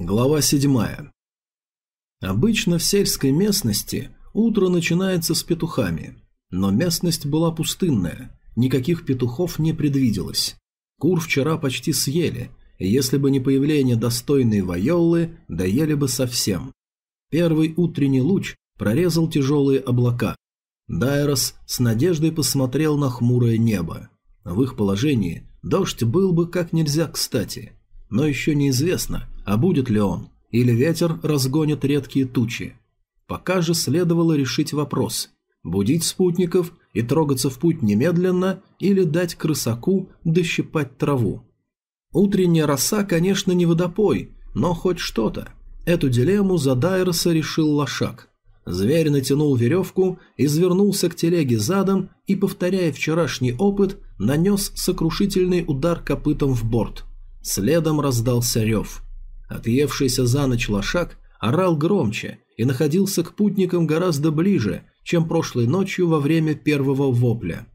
Глава 7. Обычно в сельской местности утро начинается с петухами, но местность была пустынная, никаких петухов не предвиделось. Кур вчера почти съели, и если бы не появление достойной Вайоллы, доели бы совсем. Первый утренний луч прорезал тяжелые облака. Дайрос с надеждой посмотрел на хмурое небо. В их положении дождь был бы как нельзя кстати – но еще неизвестно, а будет ли он, или ветер разгонит редкие тучи. Пока же следовало решить вопрос – будить спутников и трогаться в путь немедленно или дать крысаку дощипать траву. Утренняя роса, конечно, не водопой, но хоть что-то. Эту дилемму за Дайроса решил лошак. Зверь натянул веревку, извернулся к телеге задом и, повторяя вчерашний опыт, нанес сокрушительный удар копытом в борт. Следом раздался рев. Отъевшийся за ночь лошак орал громче и находился к путникам гораздо ближе, чем прошлой ночью во время первого вопля.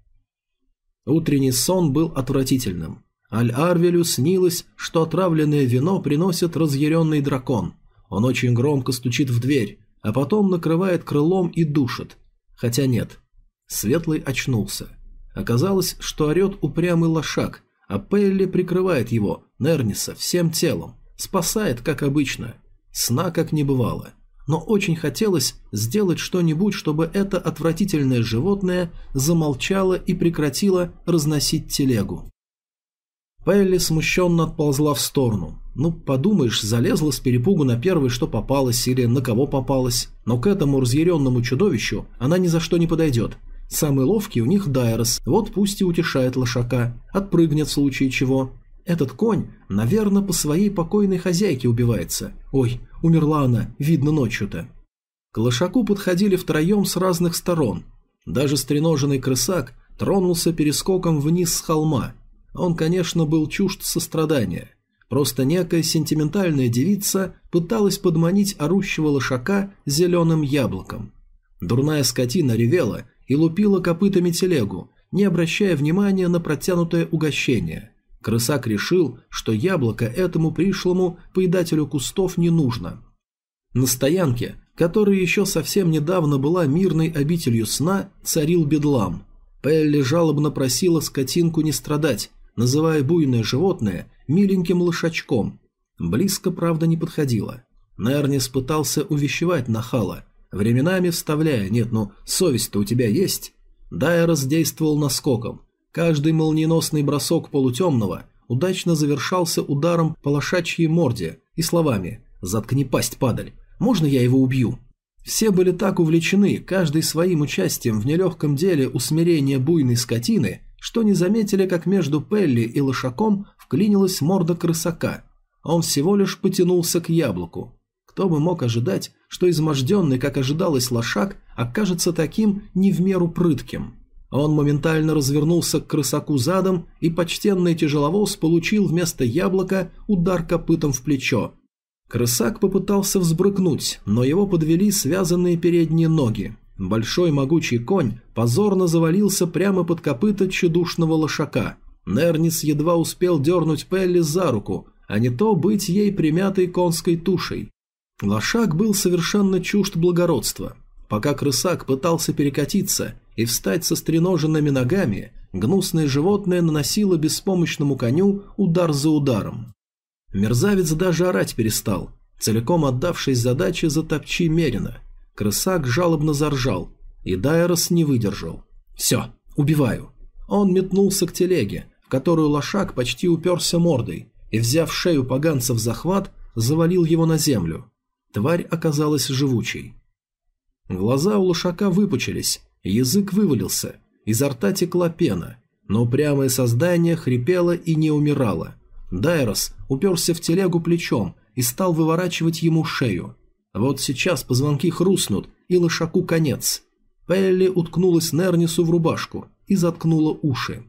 Утренний сон был отвратительным. Аль-Арвелю снилось, что отравленное вино приносит разъяренный дракон. Он очень громко стучит в дверь, а потом накрывает крылом и душит. Хотя нет. Светлый очнулся. Оказалось, что орет упрямый лошак, а Пелли прикрывает его, Нерниса, всем телом. Спасает, как обычно. Сна как не бывало. Но очень хотелось сделать что-нибудь, чтобы это отвратительное животное замолчало и прекратило разносить телегу. Пелли смущенно отползла в сторону. Ну, подумаешь, залезла с перепугу на первый, что попалось, или на кого попалось. Но к этому разъяренному чудовищу она ни за что не подойдет. Самый ловкий у них Дайрос, вот пусть и утешает лошака, отпрыгнет в случае чего. Этот конь, наверное, по своей покойной хозяйке убивается. Ой, умерла она, видно ночью-то. К лошаку подходили втроем с разных сторон. Даже стреноженный крысак тронулся перескоком вниз с холма. Он, конечно, был чужд сострадания. Просто некая сентиментальная девица пыталась подманить орущего лошака зеленым яблоком. Дурная скотина ревела и лупила копытами телегу, не обращая внимания на протянутое угощение. Крысак решил, что яблоко этому пришлому поедателю кустов не нужно. На стоянке, которая еще совсем недавно была мирной обителью сна, царил бедлам. Пелли жалобно просила скотинку не страдать, называя буйное животное миленьким лошачком. Близко, правда, не подходила. Нернис пытался увещевать нахала, временами вставляя «нет, ну совесть-то у тебя есть?» Дайрос действовал наскоком. Каждый молниеносный бросок полутемного удачно завершался ударом по лошачьей морде и словами «заткни пасть, падаль, можно я его убью?» Все были так увлечены, каждый своим участием в нелегком деле усмирения буйной скотины, что не заметили, как между Пелли и лошаком вклинилась морда крысака. Он всего лишь потянулся к яблоку. Кто бы мог ожидать, что изможденный, как ожидалось, лошак окажется таким не в меру прытким. Он моментально развернулся к крысаку задом, и почтенный тяжеловоз получил вместо яблока удар копытом в плечо. Крысак попытался взбрыкнуть, но его подвели связанные передние ноги. Большой могучий конь позорно завалился прямо под копыта чудушного лошака. Нернис едва успел дернуть Пелли за руку, а не то быть ей примятой конской тушей. Лошак был совершенно чужд благородства. Пока крысак пытался перекатиться и встать со стреноженными ногами, гнусное животное наносило беспомощному коню удар за ударом. Мерзавец даже орать перестал, целиком отдавшись задаче затопчи Мерина. Крысак жалобно заржал, и Дайрос не выдержал. «Все, убиваю». Он метнулся к телеге, в которую лошак почти уперся мордой, и, взяв шею поганца в захват, завалил его на землю. Тварь оказалась живучей. Глаза у лошака выпучились, язык вывалился, изо рта текла пена, но упрямое создание хрипело и не умирало. Дайрос уперся в телегу плечом и стал выворачивать ему шею. Вот сейчас позвонки хрустнут, и лошаку конец. Пелли уткнулась Нернису в рубашку и заткнула уши.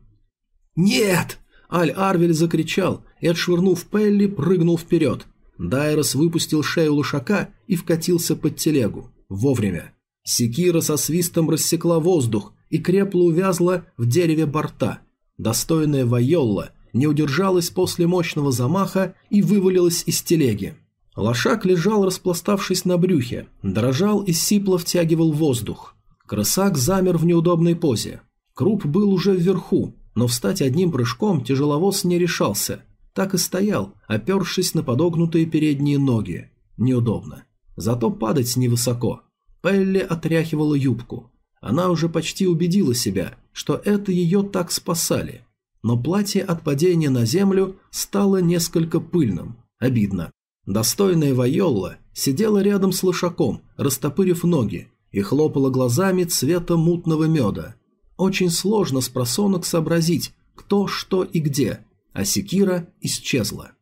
«Нет!» Аль-Арвель закричал и, отшвырнув Пелли, прыгнул вперед. Дайрос выпустил шею лошака и вкатился под телегу. Вовремя. Секира со свистом рассекла воздух и крепло увязла в дереве борта. Достойная Вайолла не удержалась после мощного замаха и вывалилась из телеги. Лошак лежал, распластавшись на брюхе, дрожал и сипло втягивал воздух. Крысак замер в неудобной позе. Круп был уже вверху, но встать одним прыжком тяжеловоз не решался. Так и стоял, опершись на подогнутые передние ноги. Неудобно. Зато падать невысоко. Пелли отряхивала юбку. Она уже почти убедила себя, что это ее так спасали. Но платье от падения на землю стало несколько пыльным. Обидно. Достойная Вайолла сидела рядом с лошаком, растопырив ноги, и хлопала глазами цвета мутного меда. Очень сложно с просонок сообразить, кто, что и где, а секира исчезла.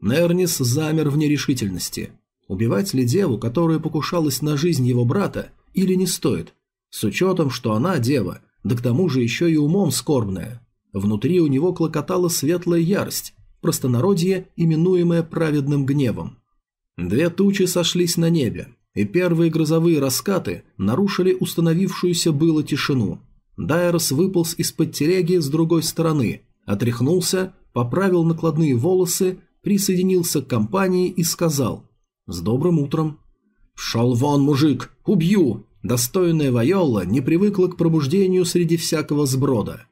Нернис замер в нерешительности. Убивать ли деву, которая покушалась на жизнь его брата, или не стоит? С учетом, что она дева, да к тому же еще и умом скорбная. Внутри у него клокотала светлая ярость, простонародье, именуемое праведным гневом. Две тучи сошлись на небе, и первые грозовые раскаты нарушили установившуюся было тишину. Дайрос выполз из-под телеги с другой стороны, отряхнулся, поправил накладные волосы, присоединился к компании и сказал «С добрым утром». «Шел вон, мужик! Убью!» Достойная Вайолла не привыкла к пробуждению среди всякого сброда.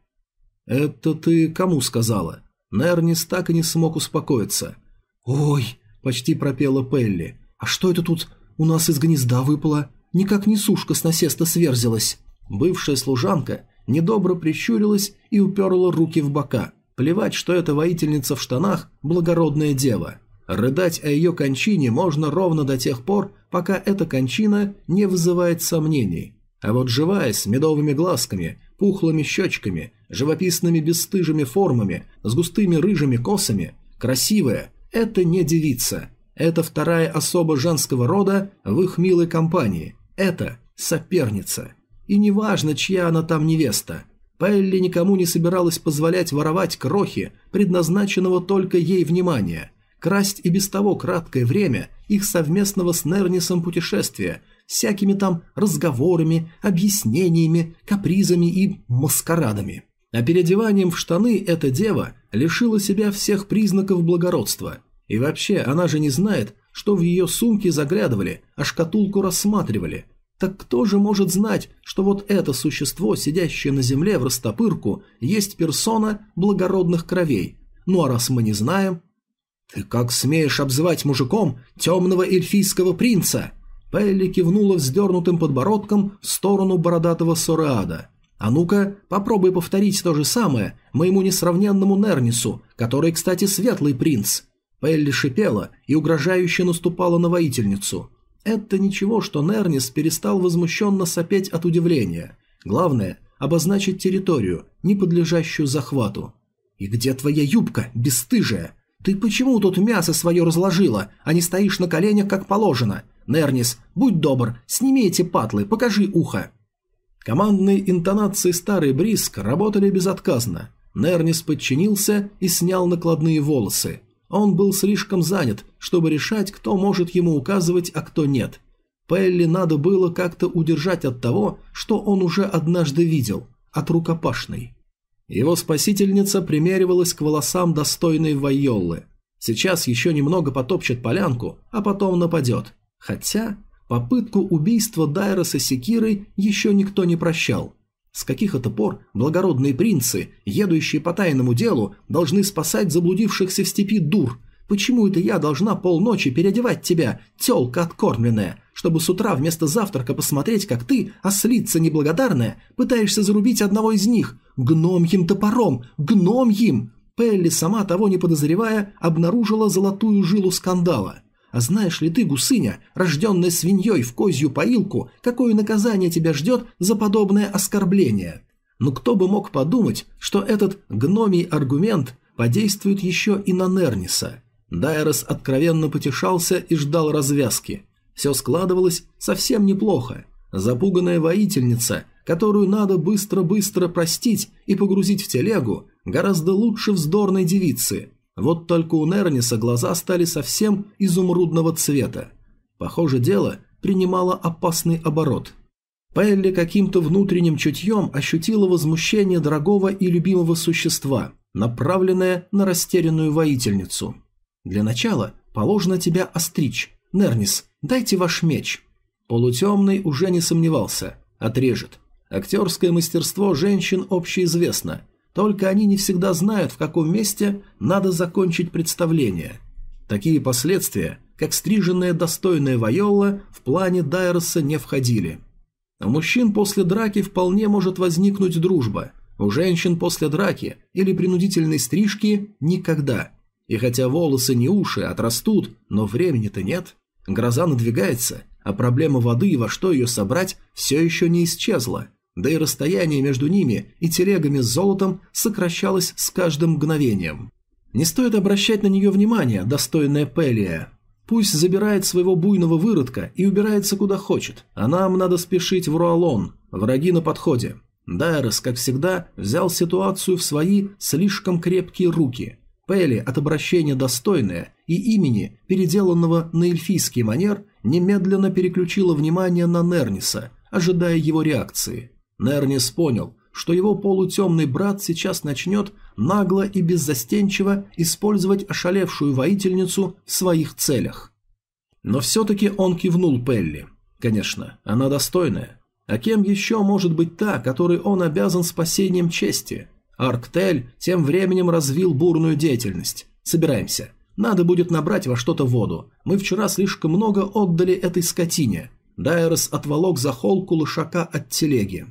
«Это ты кому сказала?» Нернис так и не смог успокоиться. «Ой!» – почти пропела Пелли. «А что это тут у нас из гнезда выпало? Никак не сушка с насеста сверзилась». Бывшая служанка недобро прищурилась и уперла руки в бока. Плевать, что эта воительница в штанах – благородная дева. Рыдать о ее кончине можно ровно до тех пор, пока эта кончина не вызывает сомнений. А вот живая, с медовыми глазками, пухлыми щечками, живописными бесстыжими формами, с густыми рыжими косами, красивая – это не девица. Это вторая особа женского рода в их милой компании. Это соперница. И неважно, чья она там невеста. Пелли никому не собиралась позволять воровать крохи, предназначенного только ей внимания. Красть и без того краткое время их совместного с Нернисом путешествия – всякими там разговорами, объяснениями, капризами и маскарадами. А переодеванием в штаны эта дева лишила себя всех признаков благородства. И вообще, она же не знает, что в ее сумке заглядывали, а шкатулку рассматривали. Так кто же может знать, что вот это существо, сидящее на земле в растопырку, есть персона благородных кровей? Ну а раз мы не знаем... «Ты как смеешь обзывать мужиком темного эльфийского принца?» Пелли кивнула вздернутым подбородком в сторону бородатого Сореада. «А ну-ка, попробуй повторить то же самое моему несравненному Нернису, который, кстати, светлый принц». Пелли шипела и угрожающе наступала на воительницу. Это ничего, что Нернис перестал возмущенно сопеть от удивления. Главное – обозначить территорию, не подлежащую захвату. «И где твоя юбка, бесстыжая? Ты почему тут мясо свое разложила, а не стоишь на коленях, как положено? Нернис, будь добр, сними эти патлы, покажи ухо». Командные интонации старый Бриск работали безотказно. Нернис подчинился и снял накладные волосы. Он был слишком занят, чтобы решать, кто может ему указывать, а кто нет. Пелли надо было как-то удержать от того, что он уже однажды видел, от рукопашной. Его спасительница примеривалась к волосам достойной Вайоллы. Сейчас еще немного потопчет полянку, а потом нападет. Хотя попытку убийства Дайроса Секирой еще никто не прощал. С каких это пор благородные принцы, едущие по тайному делу, должны спасать заблудившихся в степи дур? Почему это я должна полночи переодевать тебя, тёлка откормленная, чтобы с утра вместо завтрака посмотреть, как ты, ослица неблагодарная, пытаешься зарубить одного из них? Гномьим топором! Гномьим!» Пелли, сама того не подозревая, обнаружила золотую жилу скандала – а знаешь ли ты, гусыня, рожденная свиньей в козью поилку, какое наказание тебя ждет за подобное оскорбление? Но кто бы мог подумать, что этот гномий аргумент подействует еще и на Нерниса. Дайрос откровенно потешался и ждал развязки. Все складывалось совсем неплохо. Запуганная воительница, которую надо быстро-быстро простить и погрузить в телегу, гораздо лучше вздорной девицы – вот только у Нерниса глаза стали совсем изумрудного цвета. Похоже, дело принимало опасный оборот. Пелли каким-то внутренним чутьем ощутила возмущение дорогого и любимого существа, направленное на растерянную воительницу. Для начала положено тебя остричь. Нернис, дайте ваш меч». Полутемный уже не сомневался. Отрежет. Актерское мастерство женщин общеизвестно. Только они не всегда знают, в каком месте надо закончить представление. Такие последствия, как стриженная достойная Вайолла, в плане Дайроса не входили. У мужчин после драки вполне может возникнуть дружба. У женщин после драки или принудительной стрижки – никогда. И хотя волосы не уши, отрастут, но времени-то нет. Гроза надвигается, а проблема воды и во что ее собрать все еще не исчезла. Да и расстояние между ними и телегами с золотом сокращалось с каждым мгновением. Не стоит обращать на нее внимание, достойная Пелия. Пусть забирает своего буйного выродка и убирается куда хочет, а нам надо спешить в Руалон, враги на подходе. Дайрос, как всегда, взял ситуацию в свои слишком крепкие руки. Пелли от обращения достойная и имени, переделанного на эльфийский манер, немедленно переключила внимание на Нерниса, ожидая его реакции. Нернис понял, что его полутемный брат сейчас начнет нагло и беззастенчиво использовать ошалевшую воительницу в своих целях. Но все-таки он кивнул Пелли. Конечно, она достойная. А кем еще может быть та, которой он обязан спасением чести? Арктель тем временем развил бурную деятельность. Собираемся. Надо будет набрать во что-то воду. Мы вчера слишком много отдали этой скотине. Дайрос отволок за холку лошака от телеги.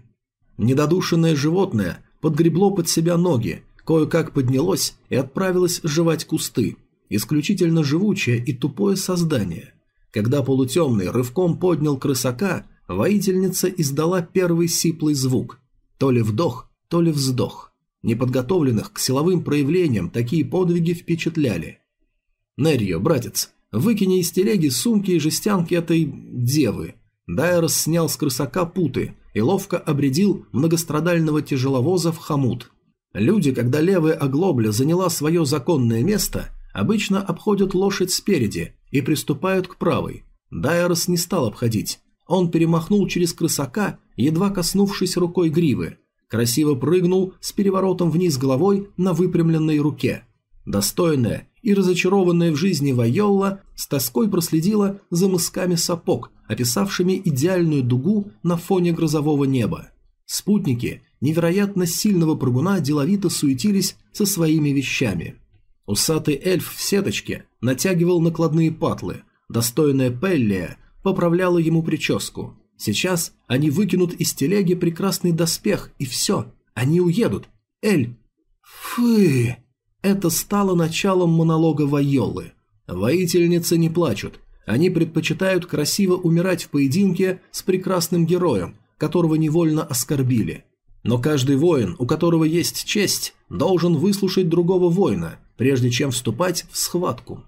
Недодушенное животное подгребло под себя ноги, кое-как поднялось и отправилось жевать кусты. Исключительно живучее и тупое создание. Когда полутемный рывком поднял крысака, воительница издала первый сиплый звук. То ли вдох, то ли вздох. Неподготовленных к силовым проявлениям такие подвиги впечатляли. «Неррио, братец, выкини из телеги сумки и жестянки этой... девы». Дайрос снял с крысака путы и ловко обредил многострадального тяжеловоза в хомут. Люди, когда левая оглобля заняла свое законное место, обычно обходят лошадь спереди и приступают к правой. Дайрос не стал обходить. Он перемахнул через крысака, едва коснувшись рукой гривы. Красиво прыгнул с переворотом вниз головой на выпрямленной руке. Достойная и разочарованная в жизни Вайолла с тоской проследила за мысками сапог, описавшими идеальную дугу на фоне грозового неба. Спутники невероятно сильного прыгуна деловито суетились со своими вещами. Усатый эльф в сеточке натягивал накладные патлы, достойная Пеллия поправляла ему прическу. Сейчас они выкинут из телеги прекрасный доспех, и все, они уедут. Эль... Фы... Это стало началом монолога Вайолы. Воительницы не плачут. Они предпочитают красиво умирать в поединке с прекрасным героем, которого невольно оскорбили. Но каждый воин, у которого есть честь, должен выслушать другого воина, прежде чем вступать в схватку.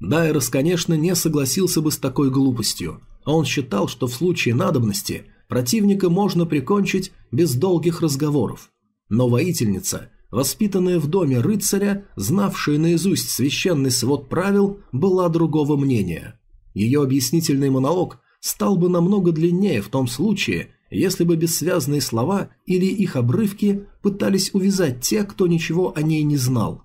Дайрос, конечно, не согласился бы с такой глупостью. Он считал, что в случае надобности противника можно прикончить без долгих разговоров. Но воительница воспитанная в доме рыцаря, знавшая наизусть священный свод правил, была другого мнения. Ее объяснительный монолог стал бы намного длиннее в том случае, если бы бессвязные слова или их обрывки пытались увязать те, кто ничего о ней не знал.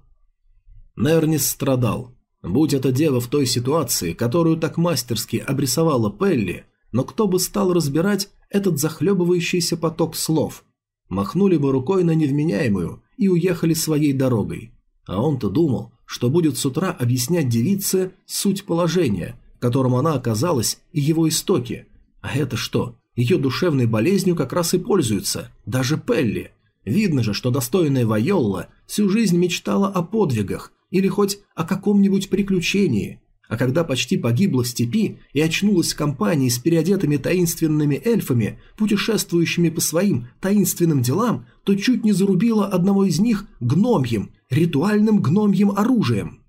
Нернис страдал. Будь это дева в той ситуации, которую так мастерски обрисовала Пелли, но кто бы стал разбирать этот захлебывающийся поток слов? Махнули бы рукой на невменяемую и уехали своей дорогой. А он-то думал, что будет с утра объяснять девице суть положения, в котором она оказалась и его истоки. А это что? Ее душевной болезнью как раз и пользуются, даже Пелли. Видно же, что достойная Вайолла всю жизнь мечтала о подвигах или хоть о каком-нибудь приключении, а когда почти погибла в степи и очнулась в компании с переодетыми таинственными эльфами, путешествующими по своим таинственным делам, то чуть не зарубила одного из них гномьем, ритуальным гномьим оружием.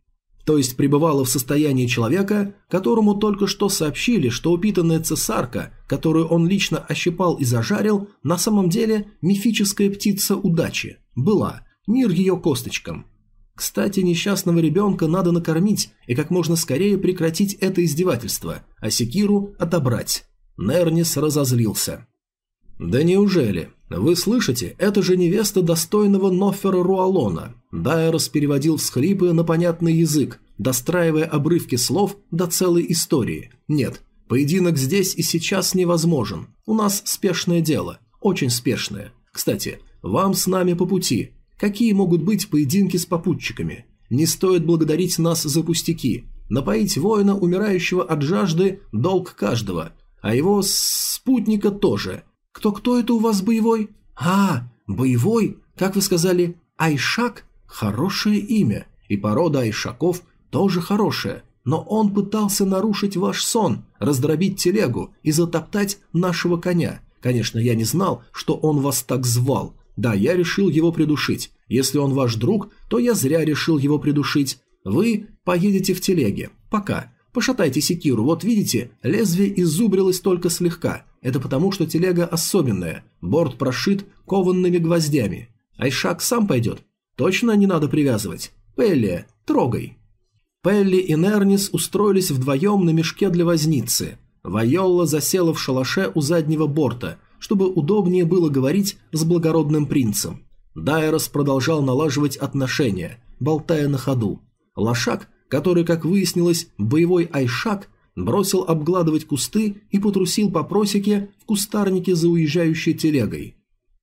То есть пребывала в состоянии человека, которому только что сообщили, что упитанная цесарка, которую он лично ощипал и зажарил, на самом деле мифическая птица удачи. Была. Мир ее косточкам. Кстати, несчастного ребенка надо накормить и как можно скорее прекратить это издевательство, а Секиру отобрать. Нернис разозлился. «Да неужели? Вы слышите, это же невеста достойного Нофера Руалона». Дайрос переводил всхлипы на понятный язык, достраивая обрывки слов до целой истории. Нет, поединок здесь и сейчас невозможен. У нас спешное дело, очень спешное. Кстати, вам с нами по пути. Какие могут быть поединки с попутчиками? Не стоит благодарить нас за пустяки. Напоить воина, умирающего от жажды, долг каждого. А его спутника тоже. Кто-кто это у вас боевой? А, боевой? Как вы сказали, Айшак? Хорошее имя. И порода Айшаков тоже хорошая. Но он пытался нарушить ваш сон, раздробить телегу и затоптать нашего коня. Конечно, я не знал, что он вас так звал. Да, я решил его придушить. Если он ваш друг, то я зря решил его придушить. Вы поедете в телеге. Пока. Пошатайте секиру. Вот видите, лезвие изубрилось только слегка. Это потому, что телега особенная. Борт прошит кованными гвоздями. Айшак сам пойдет. Точно не надо привязывать. Пелли, трогай. Пелли и Нернис устроились вдвоем на мешке для возницы. Вайолла засела в шалаше у заднего борта, чтобы удобнее было говорить с благородным принцем. Дайрос продолжал налаживать отношения, болтая на ходу. Лошак, который, как выяснилось, боевой айшак, бросил обгладывать кусты и потрусил по просеке в кустарнике за уезжающей телегой.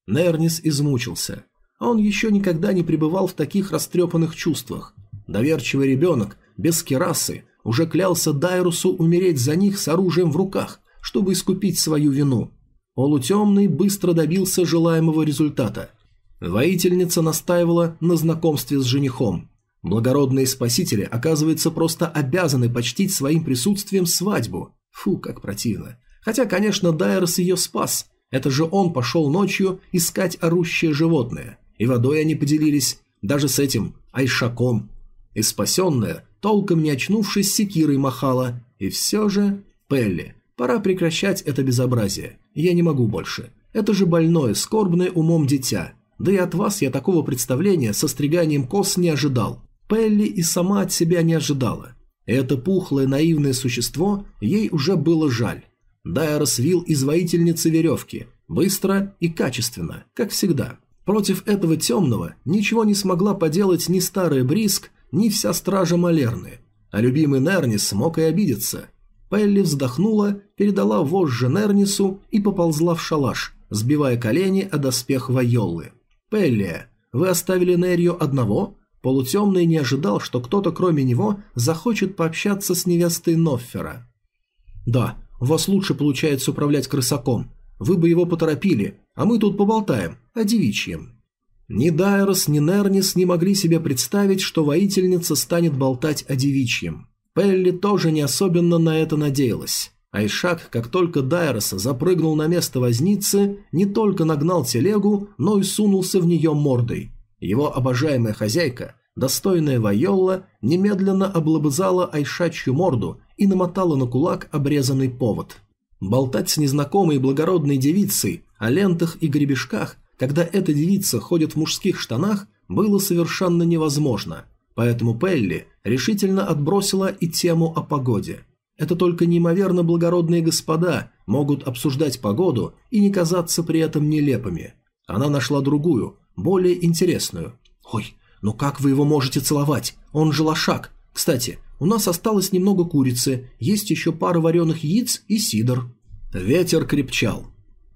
Нернис измучился. Он еще никогда не пребывал в таких растрепанных чувствах. Доверчивый ребенок, без керасы, уже клялся Дайрусу умереть за них с оружием в руках, чтобы искупить свою вину. Полутемный быстро добился желаемого результата. Воительница настаивала на знакомстве с женихом. Благородные спасители, оказывается, просто обязаны почтить своим присутствием свадьбу. Фу, как противно. Хотя, конечно, Дайрос ее спас. Это же он пошел ночью искать орущее животное. И водой они поделились, даже с этим Айшаком. И спасенная толком не очнувшись, секирой махала. И все же... Пелли, пора прекращать это безобразие. Я не могу больше. Это же больное, скорбное умом дитя. Да и от вас я такого представления со стриганием кос не ожидал. Пелли и сама от себя не ожидала. Это пухлое наивное существо ей уже было жаль. Дайра свил из воительницы веревки. Быстро и качественно, как всегда. Против этого темного ничего не смогла поделать ни старый Бриск, ни вся стража Малерны, а любимый Нернис смог и обидеться. Пелли вздохнула, передала вожжи Нернису и поползла в шалаш, сбивая колени о доспех Вайоллы. «Пелли, вы оставили Нерью одного?» Полутемный не ожидал, что кто-то кроме него захочет пообщаться с невестой Ноффера. «Да, у вас лучше получается управлять крысаком. Вы бы его поторопили, а мы тут поболтаем о девичьем». Ни Дайрос, ни Нернис не могли себе представить, что воительница станет болтать о девичьем. Пелли тоже не особенно на это надеялась. Айшак, как только Дайрос запрыгнул на место возницы, не только нагнал телегу, но и сунулся в нее мордой. Его обожаемая хозяйка, достойная Вайолла, немедленно облобызала Айшачью морду и намотала на кулак обрезанный повод. Болтать с незнакомой благородной девицей о лентах и гребешках когда эта девица ходит в мужских штанах, было совершенно невозможно, поэтому Пелли решительно отбросила и тему о погоде. Это только неимоверно благородные господа могут обсуждать погоду и не казаться при этом нелепыми. Она нашла другую, более интересную. «Ой, ну как вы его можете целовать? Он же лошак. Кстати, у нас осталось немного курицы, есть еще пара вареных яиц и сидр». Ветер крепчал.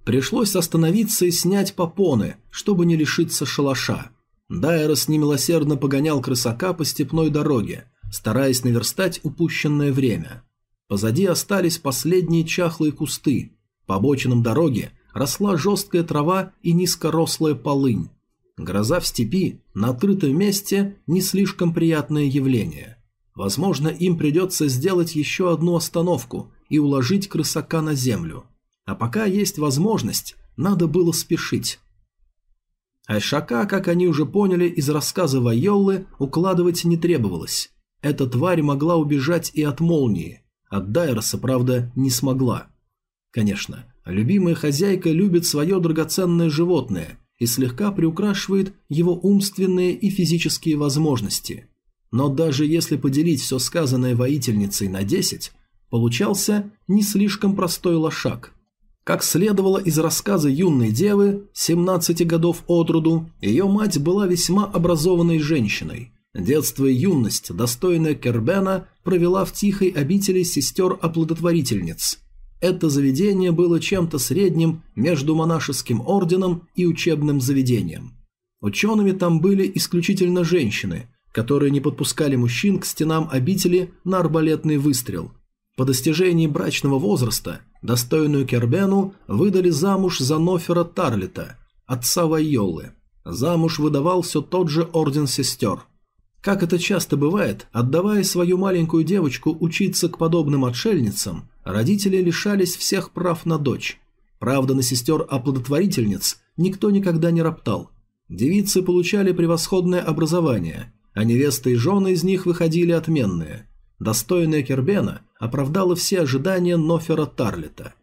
Пришлось остановиться и снять попоны, чтобы не лишиться шалаша. Дайрос немилосердно погонял крысака по степной дороге, стараясь наверстать упущенное время. Позади остались последние чахлые кусты. По обочинам дороги росла жесткая трава и низкорослая полынь. Гроза в степи на открытом месте не слишком приятное явление. Возможно, им придется сделать еще одну остановку и уложить крысака на землю. А пока есть возможность, надо было спешить. Айшака, как они уже поняли из рассказа Вайоллы, укладывать не требовалось. Эта тварь могла убежать и от молнии. От Дайроса, правда, не смогла. Конечно, любимая хозяйка любит свое драгоценное животное и слегка приукрашивает его умственные и физические возможности. Но даже если поделить все сказанное воительницей на 10, получался не слишком простой лошак – как следовало из рассказа юной девы, 17 годов от роду, ее мать была весьма образованной женщиной. Детство и юность, достойная Кербена, провела в тихой обители сестер-оплодотворительниц. Это заведение было чем-то средним между монашеским орденом и учебным заведением. Учеными там были исключительно женщины, которые не подпускали мужчин к стенам обители на арбалетный выстрел. По достижении брачного возраста достойную Кербену выдали замуж за Нофера Тарлита, отца Вайолы. Замуж выдавал все тот же орден сестер. Как это часто бывает, отдавая свою маленькую девочку учиться к подобным отшельницам, родители лишались всех прав на дочь. Правда, на сестер-оплодотворительниц никто никогда не роптал. Девицы получали превосходное образование, а невесты и жены из них выходили отменные. Достойная Кербена оправдала все ожидания Нофера Тарлета.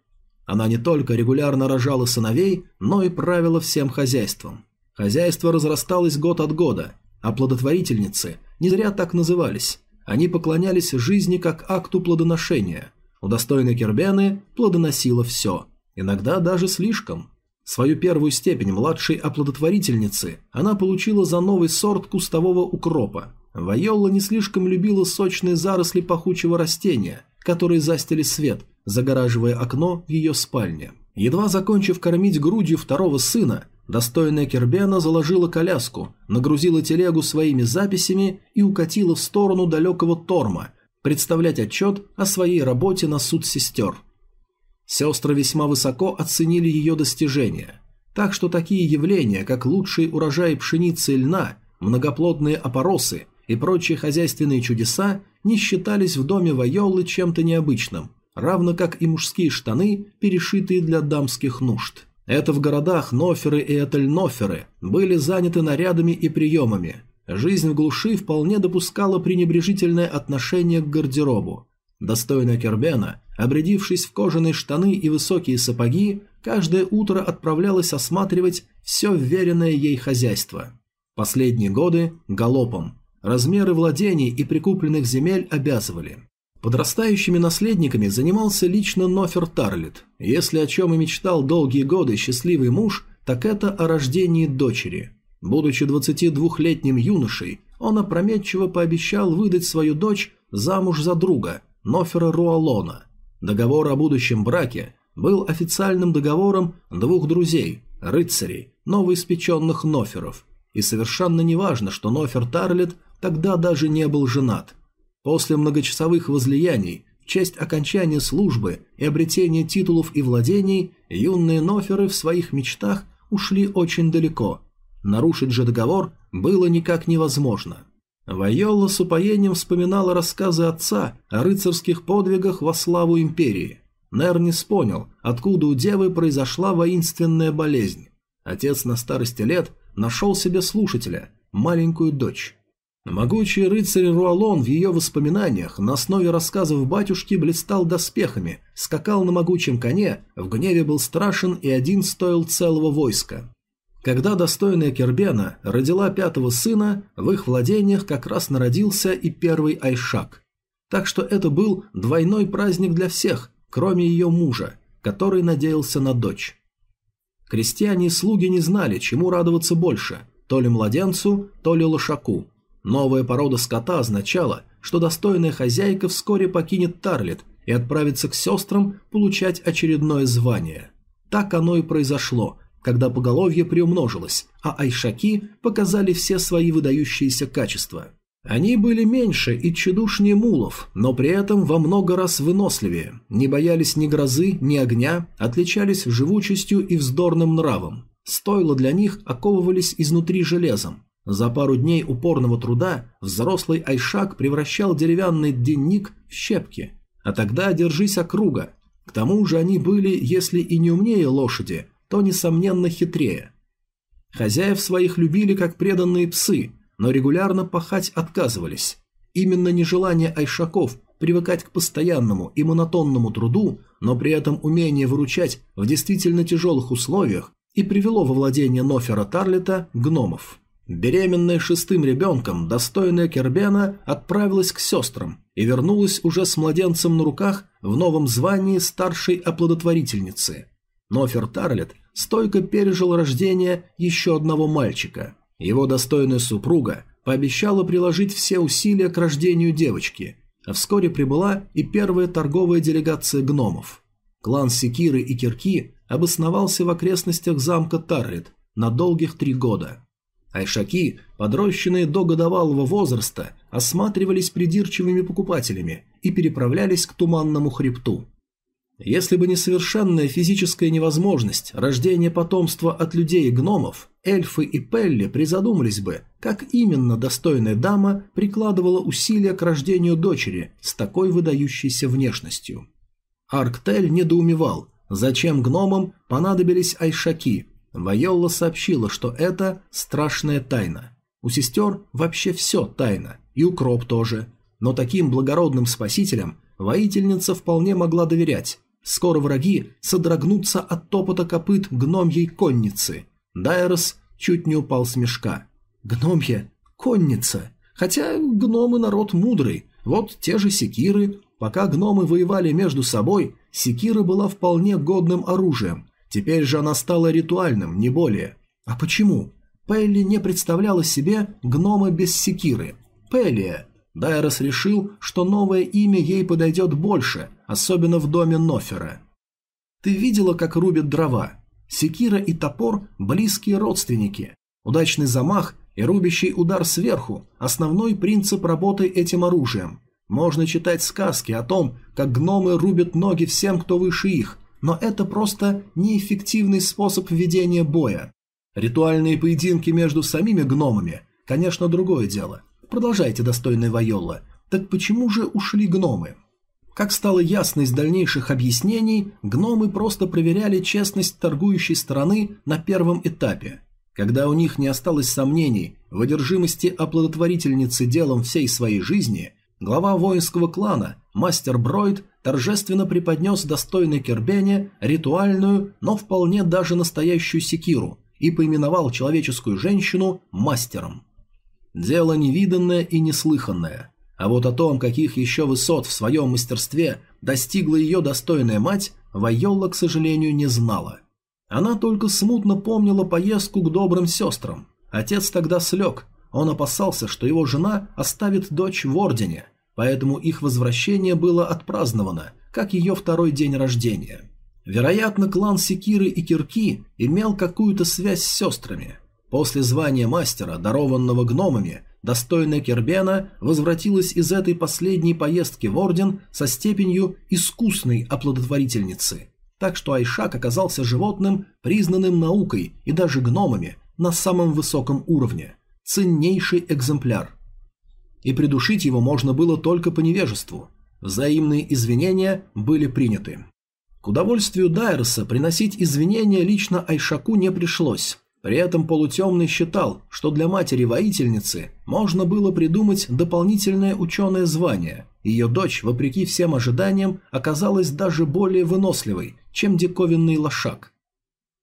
Она не только регулярно рожала сыновей, но и правила всем хозяйством. Хозяйство разрасталось год от года, а плодотворительницы не зря так назывались. Они поклонялись жизни как акту плодоношения. У достойной Кербены плодоносило все, иногда даже слишком. Свою первую степень младшей оплодотворительницы она получила за новый сорт кустового укропа. Вайолла не слишком любила сочные заросли пахучего растения, которые застили свет, загораживая окно в ее спальне. Едва закончив кормить грудью второго сына, достойная Кербена заложила коляску, нагрузила телегу своими записями и укатила в сторону далекого Торма, представлять отчет о своей работе на суд сестер. Сестры весьма высоко оценили ее достижения, так что такие явления, как лучший урожай пшеницы и льна, многоплодные опоросы и прочие хозяйственные чудеса, не считались в доме Вайолы чем-то необычным, равно как и мужские штаны, перешитые для дамских нужд. Это в городах Ноферы и Этельноферы были заняты нарядами и приемами. Жизнь в глуши вполне допускала пренебрежительное отношение к гардеробу. Достойная Кербена, обрядившись в кожаные штаны и высокие сапоги, каждое утро отправлялась осматривать все вверенное ей хозяйство. Последние годы – галопом. Размеры владений и прикупленных земель обязывали. Подрастающими наследниками занимался лично Нофер Тарлет. Если о чем и мечтал долгие годы счастливый муж, так это о рождении дочери. Будучи 22-летним юношей, он опрометчиво пообещал выдать свою дочь замуж за друга, Нофера Руалона. Договор о будущем браке был официальным договором двух друзей, рыцарей, новоиспеченных Ноферов. И совершенно неважно, что Нофер Тарлет тогда даже не был женат. После многочасовых возлияний в честь окончания службы и обретения титулов и владений юные Ноферы в своих мечтах ушли очень далеко. Нарушить же договор было никак невозможно. Вайолла с упоением вспоминала рассказы отца о рыцарских подвигах во славу империи. Нернис понял, откуда у девы произошла воинственная болезнь. Отец на старости лет нашел себе слушателя, маленькую дочь. Могучий рыцарь Руалон в ее воспоминаниях на основе рассказов батюшки блистал доспехами, скакал на могучем коне, в гневе был страшен и один стоил целого войска. Когда достойная Кербена родила пятого сына, в их владениях как раз народился и первый Айшак. Так что это был двойной праздник для всех, кроме ее мужа, который надеялся на дочь. Крестьяне и слуги не знали, чему радоваться больше, то ли младенцу, то ли лошаку. Новая порода скота означала, что достойная хозяйка вскоре покинет Тарлет и отправится к сестрам получать очередное звание. Так оно и произошло, когда поголовье приумножилось, а айшаки показали все свои выдающиеся качества. Они были меньше и тщедушнее мулов, но при этом во много раз выносливее, не боялись ни грозы, ни огня, отличались живучестью и вздорным нравом. Стойла для них оковывались изнутри железом. За пару дней упорного труда взрослый айшак превращал деревянный денник в щепки, а тогда держись округа. К тому же они были, если и не умнее лошади, то, несомненно, хитрее. Хозяев своих любили как преданные псы, но регулярно пахать отказывались. Именно нежелание айшаков привыкать к постоянному и монотонному труду, но при этом умение выручать в действительно тяжелых условиях и привело во владение Нофера Тарлета гномов. Беременная шестым ребенком, достойная Кербена отправилась к сестрам и вернулась уже с младенцем на руках в новом звании старшей оплодотворительницы. Нофер Тарлет стойко пережил рождение еще одного мальчика. Его достойная супруга пообещала приложить все усилия к рождению девочки, а вскоре прибыла и первая торговая делегация гномов. Клан Секиры и Кирки обосновался в окрестностях замка Таррит на долгих три года. Айшаки, подрощенные до годовалого возраста, осматривались придирчивыми покупателями и переправлялись к Туманному хребту. Если бы не совершенная физическая невозможность рождения потомства от людей и гномов, эльфы и Пелли призадумались бы, как именно достойная дама прикладывала усилия к рождению дочери с такой выдающейся внешностью. Арктель недоумевал, зачем гномам понадобились айшаки. Вайолла сообщила, что это страшная тайна. У сестер вообще все тайна, и укроп тоже. Но таким благородным спасителям воительница вполне могла доверять, Скоро враги содрогнутся от топота копыт гномьей конницы. Дайрос чуть не упал с мешка. Гномья конница. Хотя гномы народ мудрый. Вот те же секиры. Пока гномы воевали между собой, секира была вполне годным оружием. Теперь же она стала ритуальным, не более. А почему? Пелли не представляла себе гнома без секиры. Пелли Дайрос решил, что новое имя ей подойдет больше, особенно в доме Нофера. Ты видела, как рубят дрова? Секира и топор – близкие родственники. Удачный замах и рубящий удар сверху – основной принцип работы этим оружием. Можно читать сказки о том, как гномы рубят ноги всем, кто выше их, но это просто неэффективный способ ведения боя. Ритуальные поединки между самими гномами – конечно, другое дело. Продолжайте, достойная Вайола. Так почему же ушли гномы? Как стало ясно из дальнейших объяснений, гномы просто проверяли честность торгующей стороны на первом этапе. Когда у них не осталось сомнений в одержимости оплодотворительницы делом всей своей жизни, глава воинского клана, мастер Бройд, торжественно преподнес достойной Кербене ритуальную, но вполне даже настоящую секиру и поименовал человеческую женщину мастером. Дело невиданное и неслыханное. А вот о том, каких еще высот в своем мастерстве достигла ее достойная мать, Вайолла, к сожалению, не знала. Она только смутно помнила поездку к добрым сестрам. Отец тогда слег. Он опасался, что его жена оставит дочь в ордене, поэтому их возвращение было отпраздновано, как ее второй день рождения. Вероятно, клан Секиры и Кирки имел какую-то связь с сестрами – После звания мастера, дарованного гномами, достойная Кербена возвратилась из этой последней поездки в Орден со степенью искусной оплодотворительницы. Так что Айшак оказался животным, признанным наукой и даже гномами на самом высоком уровне. Ценнейший экземпляр. И придушить его можно было только по невежеству. Взаимные извинения были приняты. К удовольствию Дайерса приносить извинения лично Айшаку не пришлось. При этом полутемный считал, что для матери-воительницы можно было придумать дополнительное ученое звание. Ее дочь, вопреки всем ожиданиям, оказалась даже более выносливой, чем диковинный лошак.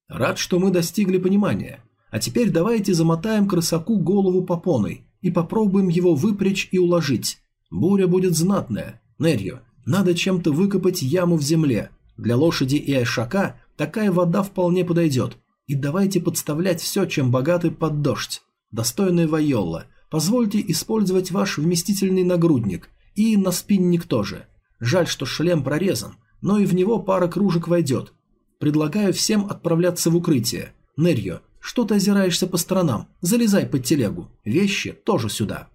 Рад, что мы достигли понимания. А теперь давайте замотаем крысаку голову попоной и попробуем его выпрячь и уложить. Буря будет знатная. Нерью, надо чем-то выкопать яму в земле. Для лошади и айшака такая вода вполне подойдет – и давайте подставлять все, чем богаты под дождь. Достойная Вайолла, позвольте использовать ваш вместительный нагрудник. И на спинник тоже. Жаль, что шлем прорезан, но и в него пара кружек войдет. Предлагаю всем отправляться в укрытие. Нерьо, что ты озираешься по сторонам? Залезай под телегу. Вещи тоже сюда.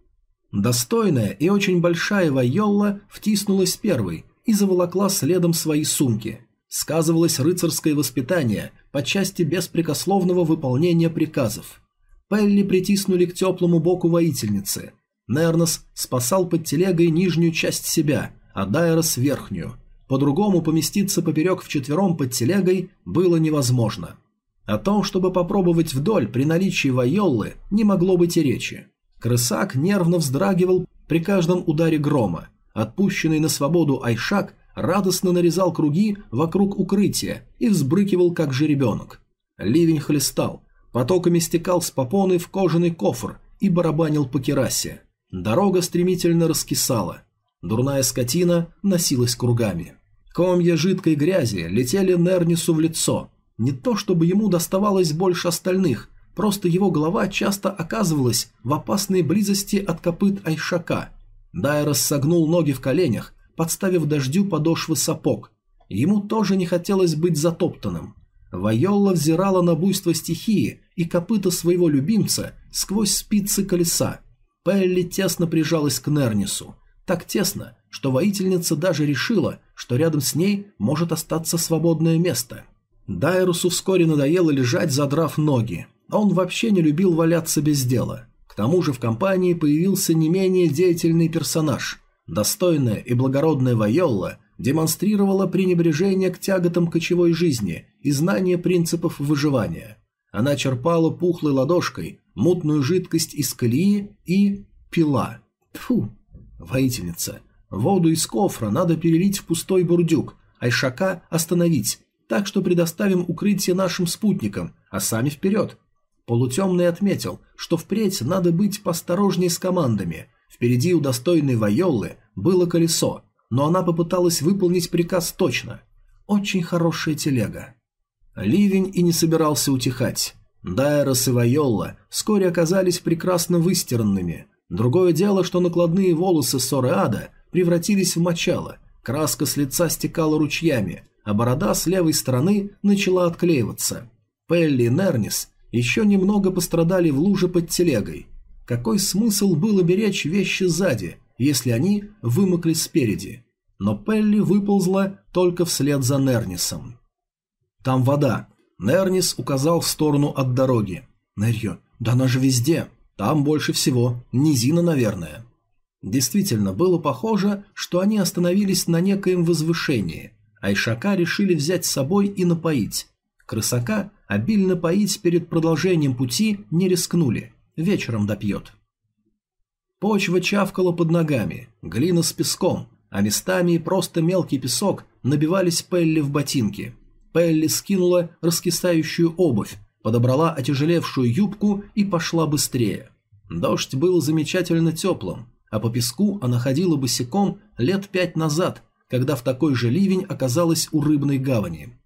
Достойная и очень большая Вайолла втиснулась первой и заволокла следом свои сумки. Сказывалось рыцарское воспитание по части беспрекословного выполнения приказов. Пелли притиснули к теплому боку воительницы. Нернос спасал под телегой нижнюю часть себя, а Дайрос – верхнюю. По-другому поместиться поперек вчетвером под телегой было невозможно. О том, чтобы попробовать вдоль при наличии Вайоллы, не могло быть и речи. Крысак нервно вздрагивал при каждом ударе грома. Отпущенный на свободу Айшак радостно нарезал круги вокруг укрытия и взбрыкивал, как жеребенок. Ливень хлестал, потоками стекал с попоны в кожаный кофр и барабанил по керасе. Дорога стремительно раскисала. Дурная скотина носилась кругами. Комья жидкой грязи летели Нернису в лицо. Не то чтобы ему доставалось больше остальных, просто его голова часто оказывалась в опасной близости от копыт Айшака. Дайрос согнул ноги в коленях, подставив дождю подошвы сапог. Ему тоже не хотелось быть затоптанным. Вайолла взирала на буйство стихии и копыта своего любимца сквозь спицы колеса. Пелли тесно прижалась к Нернису. Так тесно, что воительница даже решила, что рядом с ней может остаться свободное место. Дайрусу вскоре надоело лежать, задрав ноги. Он вообще не любил валяться без дела. К тому же в компании появился не менее деятельный персонаж. Достойная и благородная Вайолла демонстрировала пренебрежение к тяготам кочевой жизни и знание принципов выживания. Она черпала пухлой ладошкой мутную жидкость из колеи и пила. Тфу, воительница. Воду из кофра надо перелить в пустой бурдюк, а Айшака остановить, так что предоставим укрытие нашим спутникам, а сами вперед. Полутемный отметил, что впредь надо быть посторожнее с командами. Впереди у достойной Вайоллы было колесо, но она попыталась выполнить приказ точно. Очень хорошая телега. Ливень и не собирался утихать. Дайрос и Вайолла вскоре оказались прекрасно выстиранными. Другое дело, что накладные волосы Сореада превратились в мочало, краска с лица стекала ручьями, а борода с левой стороны начала отклеиваться. Пелли и Нернис еще немного пострадали в луже под телегой. Какой смысл было беречь вещи сзади, если они вымокли спереди? Но Пелли выползла только вслед за Нернисом. «Там вода». Нернис указал в сторону от дороги. «Нерьё, да она же везде. Там больше всего. Низина, наверное». Действительно, было похоже, что они остановились на некоем возвышении, а Ишака решили взять с собой и напоить. Крысака обильно поить перед продолжением пути не рискнули, вечером допьет. Почва чавкала под ногами, глина с песком, а местами просто мелкий песок набивались Пелли в ботинки. Пелли скинула раскисающую обувь, подобрала отяжелевшую юбку и пошла быстрее. Дождь был замечательно теплым, а по песку она ходила босиком лет пять назад, когда в такой же ливень оказалась у рыбной гавани.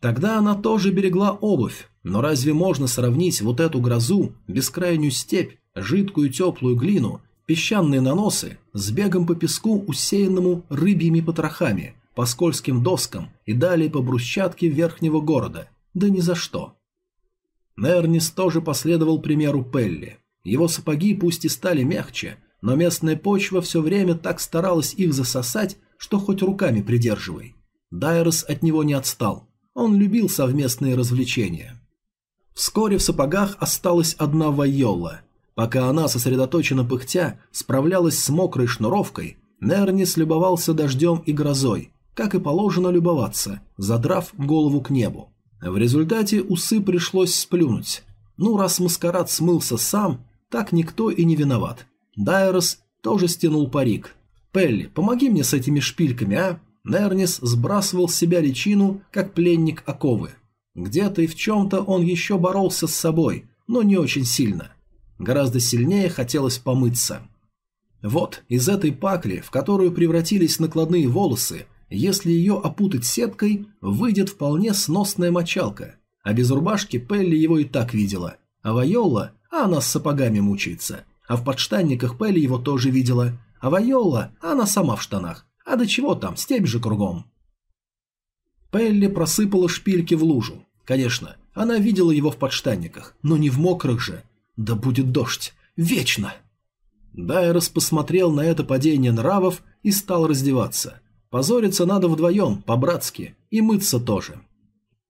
Тогда она тоже берегла обувь, но разве можно сравнить вот эту грозу, бескрайнюю степь, жидкую теплую глину, песчаные наносы с бегом по песку, усеянному рыбьими потрохами, по скользким доскам и далее по брусчатке верхнего города? Да ни за что. Нернис тоже последовал примеру Пелли. Его сапоги пусть и стали мягче, но местная почва все время так старалась их засосать, что хоть руками придерживай. Дайрос от него не отстал. Он любил совместные развлечения. Вскоре в сапогах осталась одна Вайолла. Пока она, сосредоточенно пыхтя, справлялась с мокрой шнуровкой, Нернис любовался дождем и грозой, как и положено любоваться, задрав голову к небу. В результате усы пришлось сплюнуть. Ну, раз маскарад смылся сам, так никто и не виноват. Дайрос тоже стянул парик. «Пелли, помоги мне с этими шпильками, а?» Нернис сбрасывал с себя личину, как пленник оковы. Где-то и в чем-то он еще боролся с собой, но не очень сильно. Гораздо сильнее хотелось помыться. Вот, из этой пакли, в которую превратились накладные волосы, если ее опутать сеткой, выйдет вполне сносная мочалка. А без рубашки Пелли его и так видела. А Вайола, а она с сапогами мучается. А в подштанниках Пелли его тоже видела. А Вайола, она сама в штанах. А до чего там, степь же кругом. Пелли просыпала шпильки в лужу. Конечно, она видела его в подштанниках, но не в мокрых же. Да будет дождь. Вечно. Дайрос посмотрел на это падение нравов и стал раздеваться. Позориться надо вдвоем, по-братски, и мыться тоже.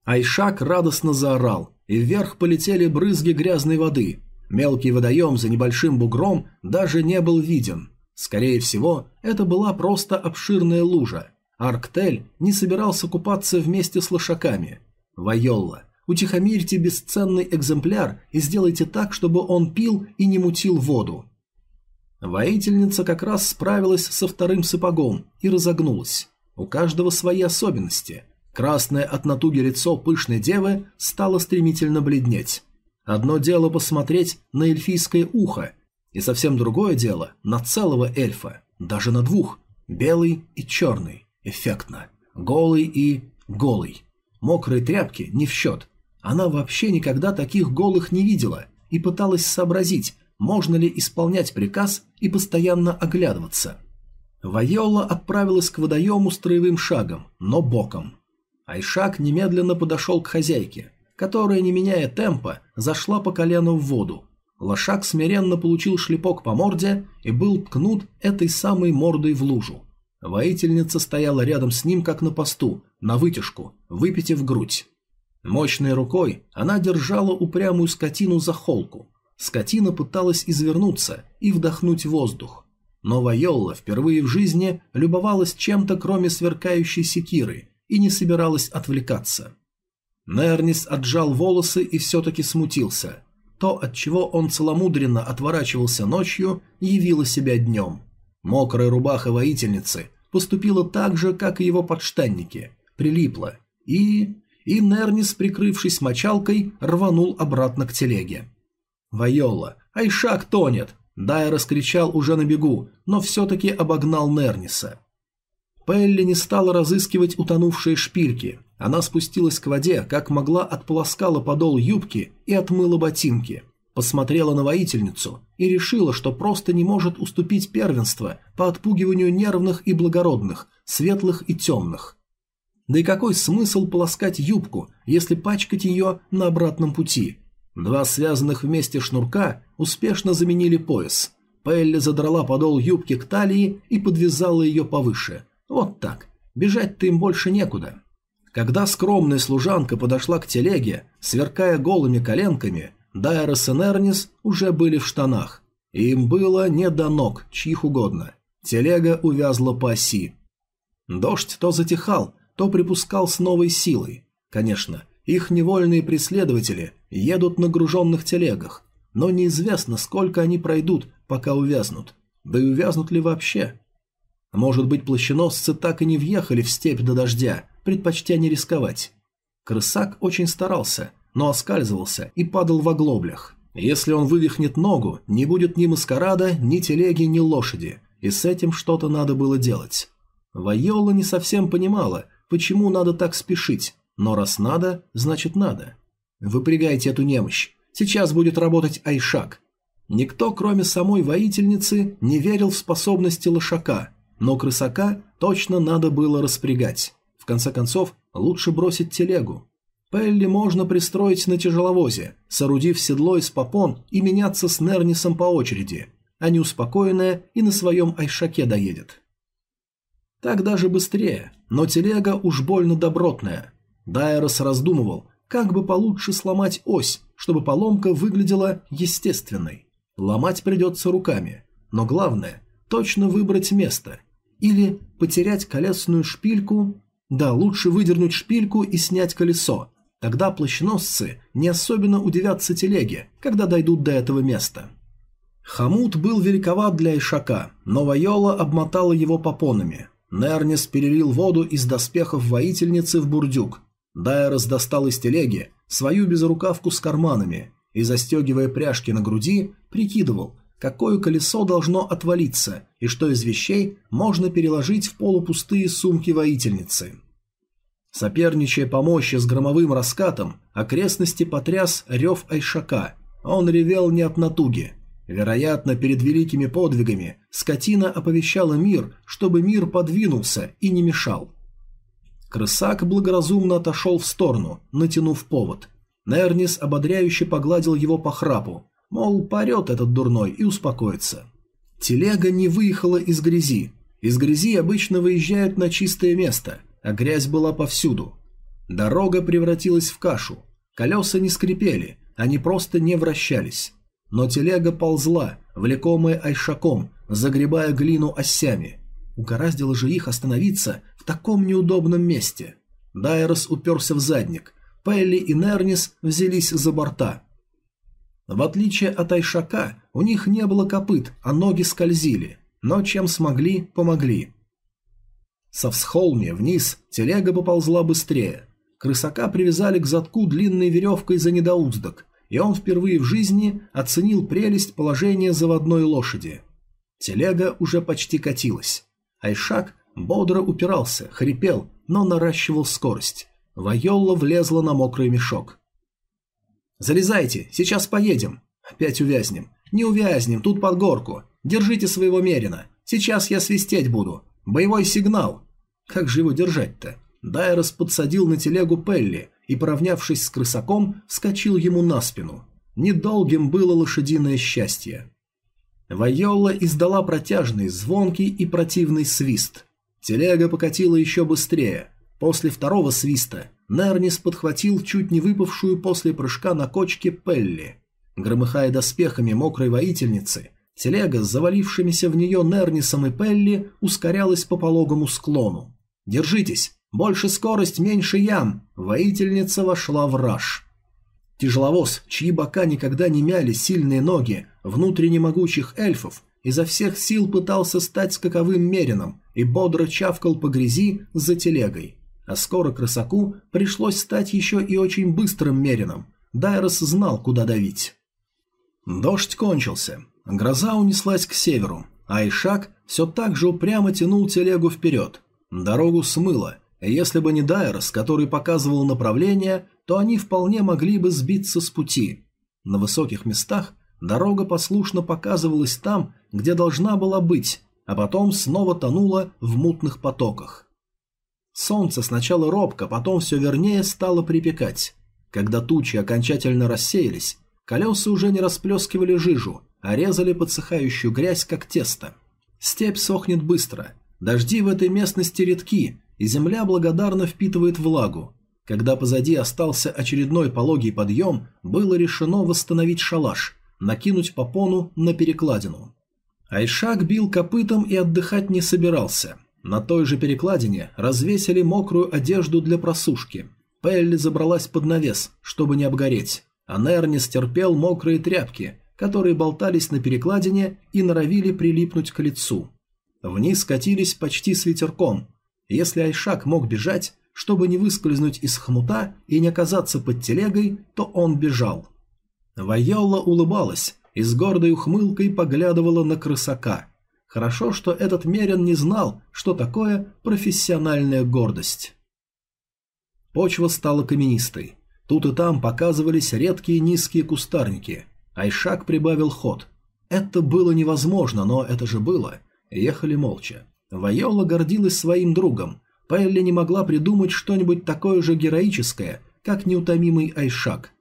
Айшак радостно заорал, и вверх полетели брызги грязной воды, Мелкий водоем за небольшим бугром даже не был виден. Скорее всего, это была просто обширная лужа. Арктель не собирался купаться вместе с лошаками. Вайолла, утихомирьте бесценный экземпляр и сделайте так, чтобы он пил и не мутил воду. Воительница как раз справилась со вторым сапогом и разогнулась. У каждого свои особенности. Красное от натуги лицо пышной девы стало стремительно бледнеть. Одно дело посмотреть на эльфийское ухо, и совсем другое дело на целого эльфа, даже на двух, белый и черный, эффектно, голый и голый. Мокрые тряпки не в счет. Она вообще никогда таких голых не видела и пыталась сообразить, можно ли исполнять приказ и постоянно оглядываться. Вайола отправилась к водоему строевым шагом, но боком. Айшак немедленно подошел к хозяйке, которая, не меняя темпа, зашла по колену в воду. Лошак смиренно получил шлепок по морде и был ткнут этой самой мордой в лужу. Воительница стояла рядом с ним, как на посту, на вытяжку, выпитив грудь. Мощной рукой она держала упрямую скотину за холку. Скотина пыталась извернуться и вдохнуть воздух. Но Вайолла впервые в жизни любовалась чем-то, кроме сверкающей секиры, и не собиралась отвлекаться. Нернис отжал волосы и все-таки смутился. То, от чего он целомудренно отворачивался ночью, явило себя днем. Мокрая рубаха воительницы поступила так же, как и его подштанники, прилипла, и... и Нернис, прикрывшись мочалкой, рванул обратно к телеге. «Вайола, Айшак тонет!» Дай раскричал уже на бегу, но все-таки обогнал Нерниса. Пелли не стала разыскивать утонувшие шпильки. Она спустилась к воде, как могла отполоскала подол юбки и отмыла ботинки. Посмотрела на воительницу и решила, что просто не может уступить первенство по отпугиванию нервных и благородных, светлых и темных. Да и какой смысл полоскать юбку, если пачкать ее на обратном пути? Два связанных вместе шнурка успешно заменили пояс. Пелли задрала подол юбки к талии и подвязала ее повыше. Вот так. Бежать-то им больше некуда. Когда скромная служанка подошла к телеге, сверкая голыми коленками, Дайрос и Нернис уже были в штанах. Им было не до ног, чьих угодно. Телега увязла по оси. Дождь то затихал, то припускал с новой силой. Конечно, их невольные преследователи едут на груженных телегах, но неизвестно, сколько они пройдут, пока увязнут. Да и увязнут ли вообще? Может быть, плащеносцы так и не въехали в степь до дождя, предпочтя не рисковать. Крысак очень старался, но оскальзывался и падал в оглоблях. Если он вывихнет ногу, не будет ни маскарада, ни телеги, ни лошади, и с этим что-то надо было делать. Вайола не совсем понимала, почему надо так спешить, но раз надо, значит надо. Выпрягайте эту немощь. Сейчас будет работать Айшак. Никто, кроме самой воительницы, не верил в способности лошака, но крысака точно надо было распрягать. В конце концов, лучше бросить телегу. Пелли можно пристроить на тяжеловозе, соорудив седло из попон и меняться с Нернисом по очереди, а неуспокоенная и на своем айшаке доедет. Так даже быстрее, но телега уж больно добротная, Дайрос раздумывал, как бы получше сломать ось, чтобы поломка выглядела естественной. Ломать придется руками, но главное – точно выбрать место. Или потерять колесную шпильку. Да, лучше выдернуть шпильку и снять колесо. Тогда плащеносцы не особенно удивятся телеге, когда дойдут до этого места. Хамут был великоват для Ишака, но Вайола обмотала его попонами. Нернис перелил воду из доспехов воительницы в бурдюк, Дайрос достал из телеги свою безрукавку с карманами и, застегивая пряжки на груди, прикидывал, какое колесо должно отвалиться и что из вещей можно переложить в полупустые сумки воительницы. Соперничая по мощи с громовым раскатом, окрестности потряс рев Айшака. Он ревел не от натуги. Вероятно, перед великими подвигами скотина оповещала мир, чтобы мир подвинулся и не мешал. Крысак благоразумно отошел в сторону, натянув повод. Нернис ободряюще погладил его по храпу, мол, порет этот дурной и успокоится. Телега не выехала из грязи. Из грязи обычно выезжают на чистое место, а грязь была повсюду. Дорога превратилась в кашу. Колеса не скрипели, они просто не вращались. Но телега ползла, влекомая айшаком, загребая глину осями. Угораздило же их остановиться в таком неудобном месте. Дайрос уперся в задник. Пелли и Нернис взялись за борта. В отличие от Айшака, у них не было копыт, а ноги скользили. Но чем смогли, помогли. Со всхолмья вниз телега поползла быстрее. Крысака привязали к задку длинной веревкой за недоуздок, и он впервые в жизни оценил прелесть положения заводной лошади. Телега уже почти катилась. Айшак бодро упирался, хрипел, но наращивал скорость. Вайолла влезла на мокрый мешок. «Залезайте, сейчас поедем!» «Опять увязнем!» «Не увязнем, тут под горку! Держите своего Мерина! Сейчас я свистеть буду! Боевой сигнал!» Как же его держать-то? Дайрос подсадил на телегу Пелли и, поравнявшись с крысаком, вскочил ему на спину. Недолгим было лошадиное счастье. Вайолла издала протяжный, звонкий и противный свист. Телега покатила еще быстрее. После второго свиста Нернис подхватил чуть не выпавшую после прыжка на кочке Пелли. Громыхая доспехами мокрой воительницы, телега с завалившимися в нее Нернисом и Пелли ускорялась по пологому склону. «Держитесь! Больше скорость, меньше ям!» Воительница вошла в раж. Тяжеловоз, чьи бока никогда не мяли сильные ноги внутренне могучих эльфов, изо всех сил пытался стать скаковым мерином и бодро чавкал по грязи за телегой. А скоро крысаку пришлось стать еще и очень быстрым мерином. Дайрос знал, куда давить. Дождь кончился. Гроза унеслась к северу, а Ишак все так же упрямо тянул телегу вперед. Дорогу смыло, если бы не Дайрос, который показывал направление, то они вполне могли бы сбиться с пути. На высоких местах дорога послушно показывалась там, где должна была быть, а потом снова тонула в мутных потоках. Солнце сначала робко, потом все вернее стало припекать. Когда тучи окончательно рассеялись, колеса уже не расплескивали жижу, а резали подсыхающую грязь, как тесто. Степь сохнет быстро. Дожди в этой местности редки, и земля благодарно впитывает влагу. Когда позади остался очередной пологий подъем, было решено восстановить шалаш, накинуть попону на перекладину. Айшак бил копытом и отдыхать не собирался. На той же перекладине развесили мокрую одежду для просушки. Пелли забралась под навес, чтобы не обгореть, а Нернис терпел мокрые тряпки, которые болтались на перекладине и норовили прилипнуть к лицу. Вниз катились почти с ветерком, если Айшак мог бежать, чтобы не выскользнуть из хмута и не оказаться под телегой, то он бежал. Вайолла улыбалась и с гордой ухмылкой поглядывала на крысака. Хорошо, что этот Мерин не знал, что такое профессиональная гордость. Почва стала каменистой. Тут и там показывались редкие низкие кустарники. Айшак прибавил ход. Это было невозможно, но это же было. Ехали молча. Вайола гордилась своим другом. Пелли не могла придумать что-нибудь такое же героическое, как неутомимый Айшак.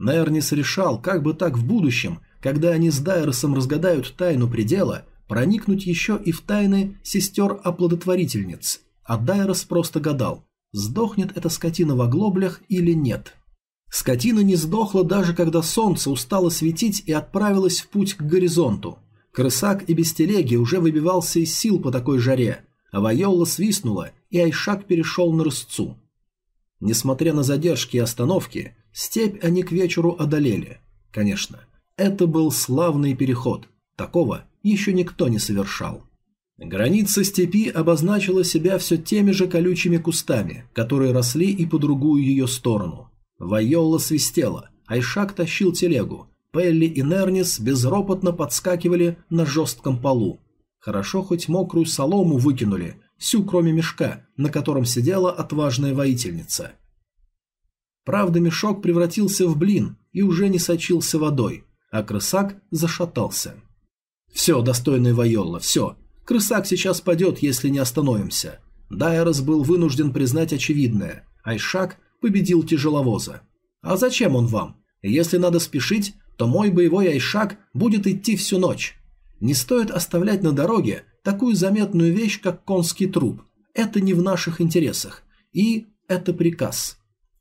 Нернис решал, как бы так в будущем, когда они с Дайросом разгадают тайну предела, проникнуть еще и в тайны сестер-оплодотворительниц. А Дайрос просто гадал, сдохнет эта скотина в оглоблях или нет. Скотина не сдохла даже когда солнце устало светить и отправилось в путь к горизонту. Крысак и без телеги уже выбивался из сил по такой жаре, а Вайолла свистнула, и Айшак перешел на рысцу. Несмотря на задержки и остановки, степь они к вечеру одолели. Конечно, это был славный переход, такого еще никто не совершал. Граница степи обозначила себя все теми же колючими кустами, которые росли и по другую ее сторону. Вайолла свистела, Айшак тащил телегу, Пелли и Нернис безропотно подскакивали на жестком полу. Хорошо хоть мокрую солому выкинули, всю кроме мешка, на котором сидела отважная воительница. Правда, мешок превратился в блин и уже не сочился водой, а крысак зашатался. «Все, достойный Вайолла, все. Крысак сейчас падет, если не остановимся». Дайрос был вынужден признать очевидное. Айшак победил тяжеловоза. «А зачем он вам? Если надо спешить, то мой боевой айшак будет идти всю ночь. Не стоит оставлять на дороге такую заметную вещь, как конский труп. Это не в наших интересах. И это приказ.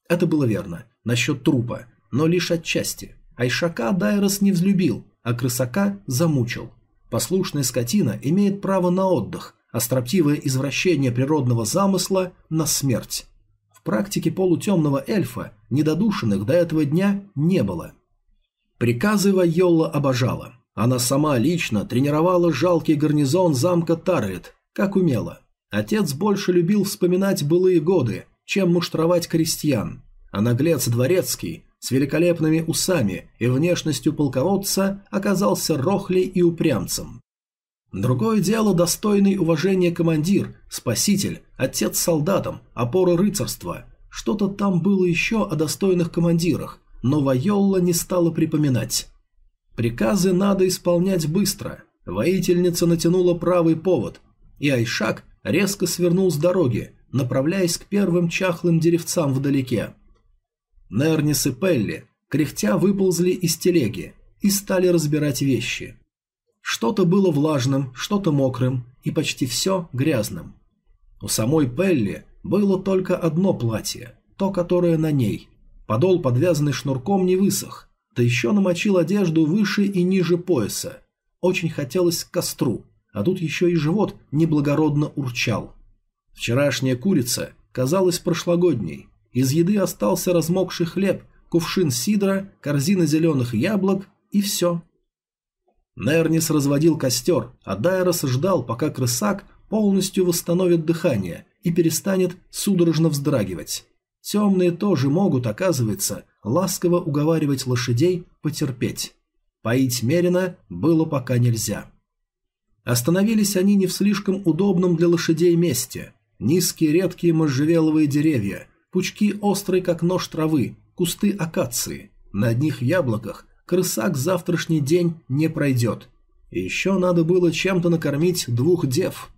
Это было верно. Насчет трупа. Но лишь отчасти. Айшака Дайрос не взлюбил, а крысака замучил. Послушная скотина имеет право на отдых, а строптивое извращение природного замысла – на смерть. В практике полутемного эльфа недодушенных до этого дня не было. Приказы Вайолла обожала. Она сама лично тренировала жалкий гарнизон замка Тарлет, как умела. Отец больше любил вспоминать былые годы, чем муштровать крестьян. А наглец дворецкий с великолепными усами и внешностью полководца оказался рохлей и упрямцем. Другое дело достойный уважения командир, спаситель, отец солдатам, опора рыцарства. Что-то там было еще о достойных командирах, но Вайолла не стала припоминать. Приказы надо исполнять быстро. Воительница натянула правый повод, и Айшак резко свернул с дороги, направляясь к первым чахлым деревцам вдалеке. Нернис и Пелли, кряхтя, выползли из телеги и стали разбирать вещи. Что-то было влажным, что-то мокрым и почти все грязным. У самой Пелли было только одно платье, то, которое на ней. Подол, подвязанный шнурком, не высох, да еще намочил одежду выше и ниже пояса. Очень хотелось к костру, а тут еще и живот неблагородно урчал. Вчерашняя курица казалась прошлогодней. Из еды остался размокший хлеб, кувшин сидра, корзина зеленых яблок и все. Нернис разводил костер, а Дайрос ждал, пока крысак полностью восстановит дыхание и перестанет судорожно вздрагивать. Темные тоже могут, оказывается, ласково уговаривать лошадей потерпеть. Поить Мерина было пока нельзя. Остановились они не в слишком удобном для лошадей месте. Низкие редкие можжевеловые деревья, пучки острые как нож травы, кусты акации. На одних яблоках крысак завтрашний день не пройдет. И еще надо было чем-то накормить двух дев.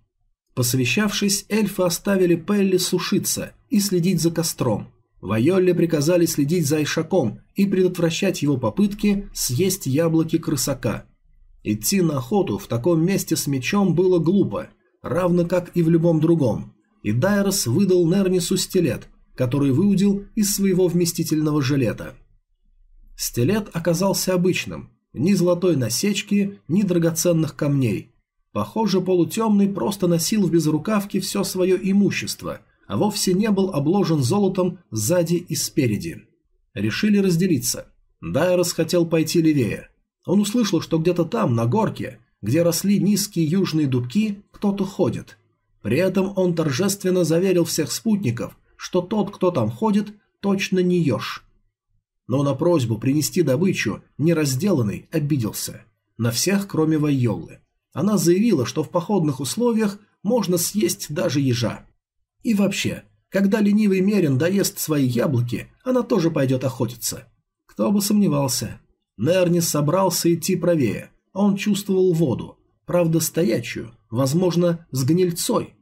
Посовещавшись, эльфы оставили Пелли сушиться и следить за костром. Вайолле приказали следить за Ишаком и предотвращать его попытки съесть яблоки крысака. Идти на охоту в таком месте с мечом было глупо, равно как и в любом другом и Дайрос выдал Нернису стилет, который выудил из своего вместительного жилета. Стилет оказался обычным, ни золотой насечки, ни драгоценных камней. Похоже, полутемный просто носил в безрукавке все свое имущество, а вовсе не был обложен золотом сзади и спереди. Решили разделиться. Дайрос хотел пойти левее. Он услышал, что где-то там, на горке, где росли низкие южные дубки, кто-то ходит. При этом он торжественно заверил всех спутников, что тот, кто там ходит, точно не еж. Но на просьбу принести добычу неразделанный обиделся. На всех, кроме Вайоллы. Она заявила, что в походных условиях можно съесть даже ежа. И вообще, когда ленивый Мерин доест свои яблоки, она тоже пойдет охотиться. Кто бы сомневался. Нернис собрался идти правее. Он чувствовал воду, правда стоячую, возможно, с гнильцой.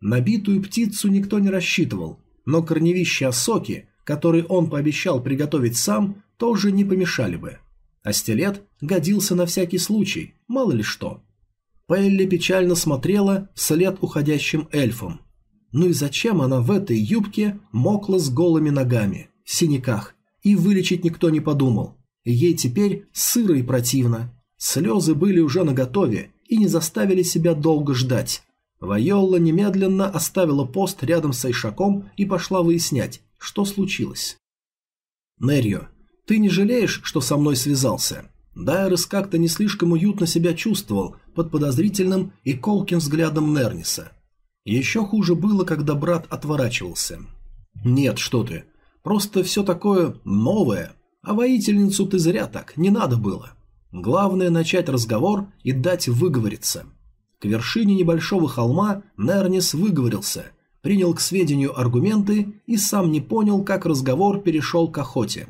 Набитую птицу никто не рассчитывал, но корневища соки, которые он пообещал приготовить сам, тоже не помешали бы. А стилет годился на всякий случай, мало ли что. Пелли печально смотрела вслед уходящим эльфам. Ну и зачем она в этой юбке мокла с голыми ногами, в синяках, и вылечить никто не подумал. Ей теперь сыро и противно. Слезы были уже наготове, и не заставили себя долго ждать. Вайолла немедленно оставила пост рядом с Айшаком и пошла выяснять, что случилось. «Нерьо, ты не жалеешь, что со мной связался?» Дайрес как-то не слишком уютно себя чувствовал под подозрительным и колким взглядом Нерниса. Еще хуже было, когда брат отворачивался. «Нет, что ты. Просто все такое новое. А воительницу ты зря так, не надо было. Главное начать разговор и дать выговориться. К вершине небольшого холма Нернис выговорился, принял к сведению аргументы и сам не понял, как разговор перешел к охоте.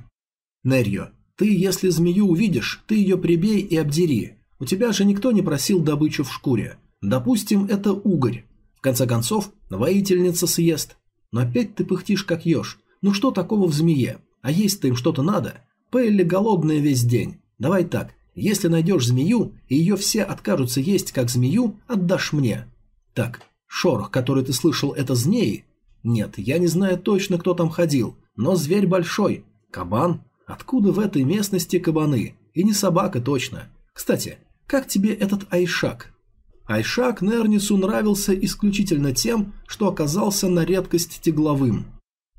«Нерьо, ты, если змею увидишь, ты ее прибей и обдери. У тебя же никто не просил добычу в шкуре. Допустим, это угорь. В конце концов, воительница съест. Но опять ты пыхтишь, как еж. Ну что такого в змее? А есть-то им что-то надо? Пелли голодная весь день. Давай так, если найдешь змею, и ее все откажутся есть как змею, отдашь мне. Так, шорох, который ты слышал, это змеи? Нет, я не знаю точно, кто там ходил, но зверь большой. Кабан? Откуда в этой местности кабаны? И не собака точно. Кстати, как тебе этот Айшак? Айшак Нернису нравился исключительно тем, что оказался на редкость тегловым.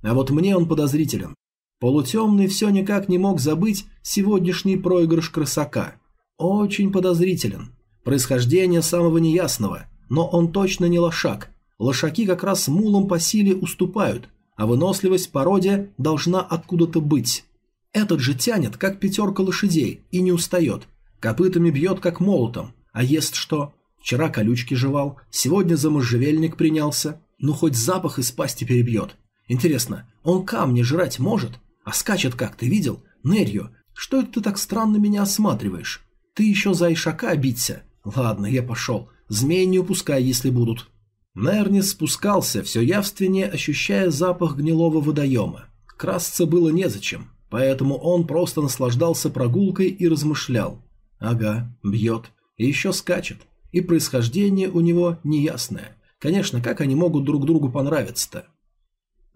А вот мне он подозрителен. Полутемный все никак не мог забыть сегодняшний проигрыш крысака. Очень подозрителен. Происхождение самого неясного, но он точно не лошак. Лошаки как раз мулам по силе уступают, а выносливость породе должна откуда-то быть. Этот же тянет, как пятерка лошадей, и не устает. Копытами бьет, как молотом. А ест что? Вчера колючки жевал, сегодня за можжевельник принялся. Ну, хоть запах из пасти перебьет. Интересно, он камни жрать может? А скачет как, ты видел? Нерью, что это ты так странно меня осматриваешь? Ты еще за Ишака биться? Ладно, я пошел. Змей не упускай, если будут. Нернис спускался, все явственнее ощущая запах гнилого водоема. Красться было незачем, поэтому он просто наслаждался прогулкой и размышлял. Ага, бьет. И еще скачет. И происхождение у него неясное. Конечно, как они могут друг другу понравиться-то?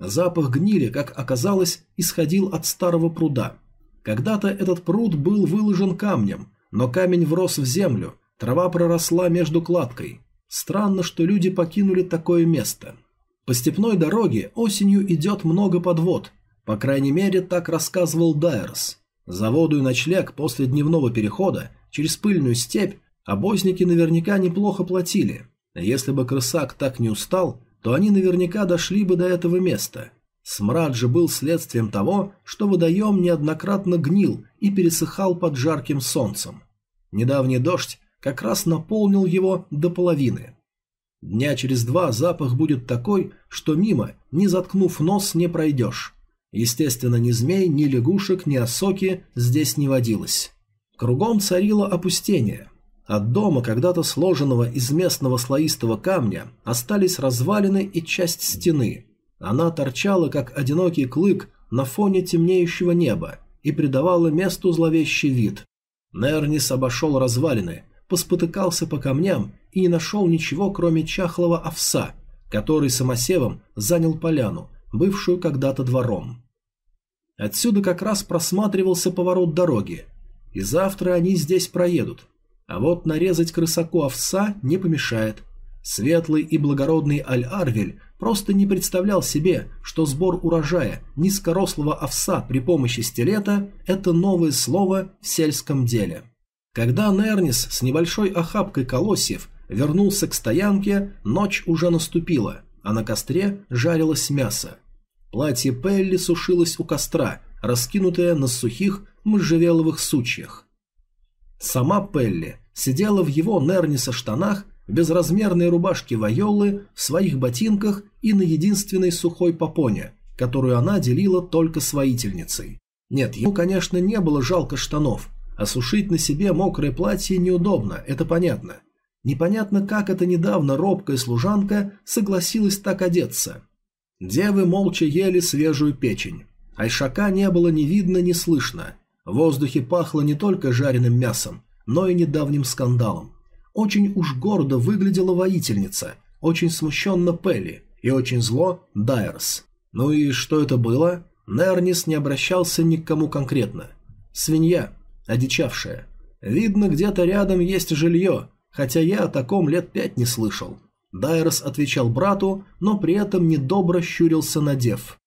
Запах гнили, как оказалось, исходил от старого пруда. Когда-то этот пруд был выложен камнем, но камень врос в землю, трава проросла между кладкой. Странно, что люди покинули такое место. По степной дороге осенью идет много подвод. По крайней мере, так рассказывал Дайерс. За воду и ночлег после дневного перехода через пыльную степь обозники наверняка неплохо платили. Если бы крысак так не устал, то они наверняка дошли бы до этого места. Смрад же был следствием того, что водоем неоднократно гнил и пересыхал под жарким солнцем. Недавний дождь как раз наполнил его до половины. Дня через два запах будет такой, что мимо, не заткнув нос, не пройдешь. Естественно, ни змей, ни лягушек, ни осоки здесь не водилось. Кругом царило опустение. От дома, когда-то сложенного из местного слоистого камня, остались развалины и часть стены – она торчала, как одинокий клык, на фоне темнеющего неба и придавала месту зловещий вид. Нернис обошел развалины, поспотыкался по камням и не нашел ничего, кроме чахлого овса, который самосевом занял поляну, бывшую когда-то двором. Отсюда как раз просматривался поворот дороги, и завтра они здесь проедут. А вот нарезать крысаку овса не помешает. Светлый и благородный Аль-Арвель просто не представлял себе, что сбор урожая низкорослого овса при помощи стилета – это новое слово в сельском деле. Когда Нернис с небольшой охапкой колосьев вернулся к стоянке, ночь уже наступила, а на костре жарилось мясо. Платье Пелли сушилось у костра, раскинутое на сухих можжевеловых сучьях. Сама Пелли сидела в его Нерниса штанах безразмерной рубашке Вайолы, в своих ботинках и на единственной сухой попоне, которую она делила только с воительницей. Нет, ему, конечно, не было жалко штанов, а сушить на себе мокрое платье неудобно, это понятно. Непонятно, как это недавно робкая служанка согласилась так одеться. Девы молча ели свежую печень. Айшака не было ни видно, ни слышно. В воздухе пахло не только жареным мясом, но и недавним скандалом. Очень уж гордо выглядела воительница, очень смущенно Пелли и очень зло Дайерс. Ну и что это было? Нернис не обращался ни к кому конкретно. Свинья, одичавшая. Видно, где-то рядом есть жилье, хотя я о таком лет пять не слышал. Дайерс отвечал брату, но при этом недобро щурился на дев.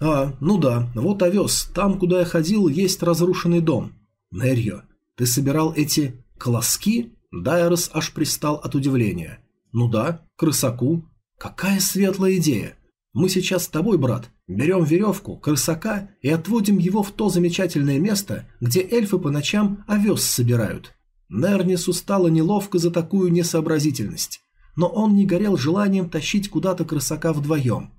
«А, ну да, вот овес, там, куда я ходил, есть разрушенный дом. Нерьо, ты собирал эти колоски?» Дайрос аж пристал от удивления. «Ну да, крысаку. Какая светлая идея! Мы сейчас с тобой, брат, берем веревку, крысака и отводим его в то замечательное место, где эльфы по ночам овес собирают». Нернису стало неловко за такую несообразительность, но он не горел желанием тащить куда-то крысака вдвоем.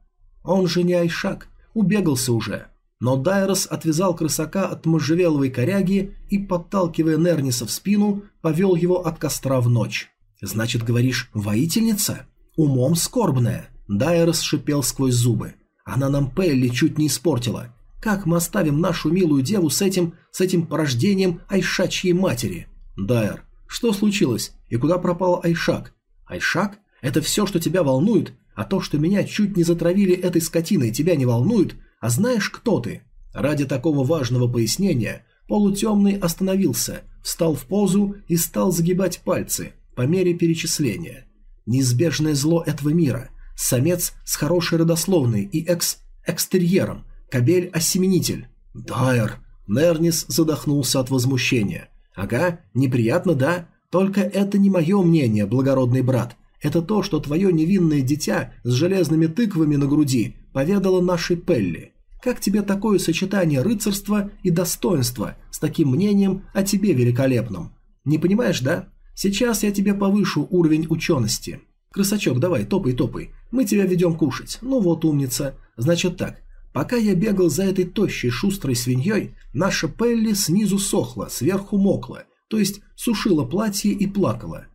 Он же не Айшак, убегался уже. Но Дайрос отвязал крысака от можжевеловой коряги и, подталкивая Нерниса в спину, повел его от костра в ночь. «Значит, говоришь, воительница? Умом скорбная?» Дайрос шипел сквозь зубы. «Она нам Пелли чуть не испортила. Как мы оставим нашу милую деву с этим, с этим порождением Айшачьей матери?» «Дайр, что случилось? И куда пропал Айшак?» «Айшак? Это все, что тебя волнует? А то, что меня чуть не затравили этой скотиной, тебя не волнует? «А знаешь, кто ты?» Ради такого важного пояснения полутемный остановился, встал в позу и стал загибать пальцы по мере перечисления. Неизбежное зло этого мира, самец с хорошей родословной и экс... экстерьером, кабель-осеменитель. Дайер! Нернис задохнулся от возмущения. «Ага, неприятно, да? Только это не мое мнение, благородный брат. Это то, что твое невинное дитя с железными тыквами на груди поведало нашей Пелли. Как тебе такое сочетание рыцарства и достоинства с таким мнением о тебе великолепном? Не понимаешь, да? Сейчас я тебе повышу уровень учености. Красачок, давай, топай, топай. Мы тебя ведем кушать. Ну вот, умница. Значит так, Пока я бегал за этой тощей шустрой свиньей, наша Пелли снизу сохла, сверху мокла, то есть сушила платье и плакала.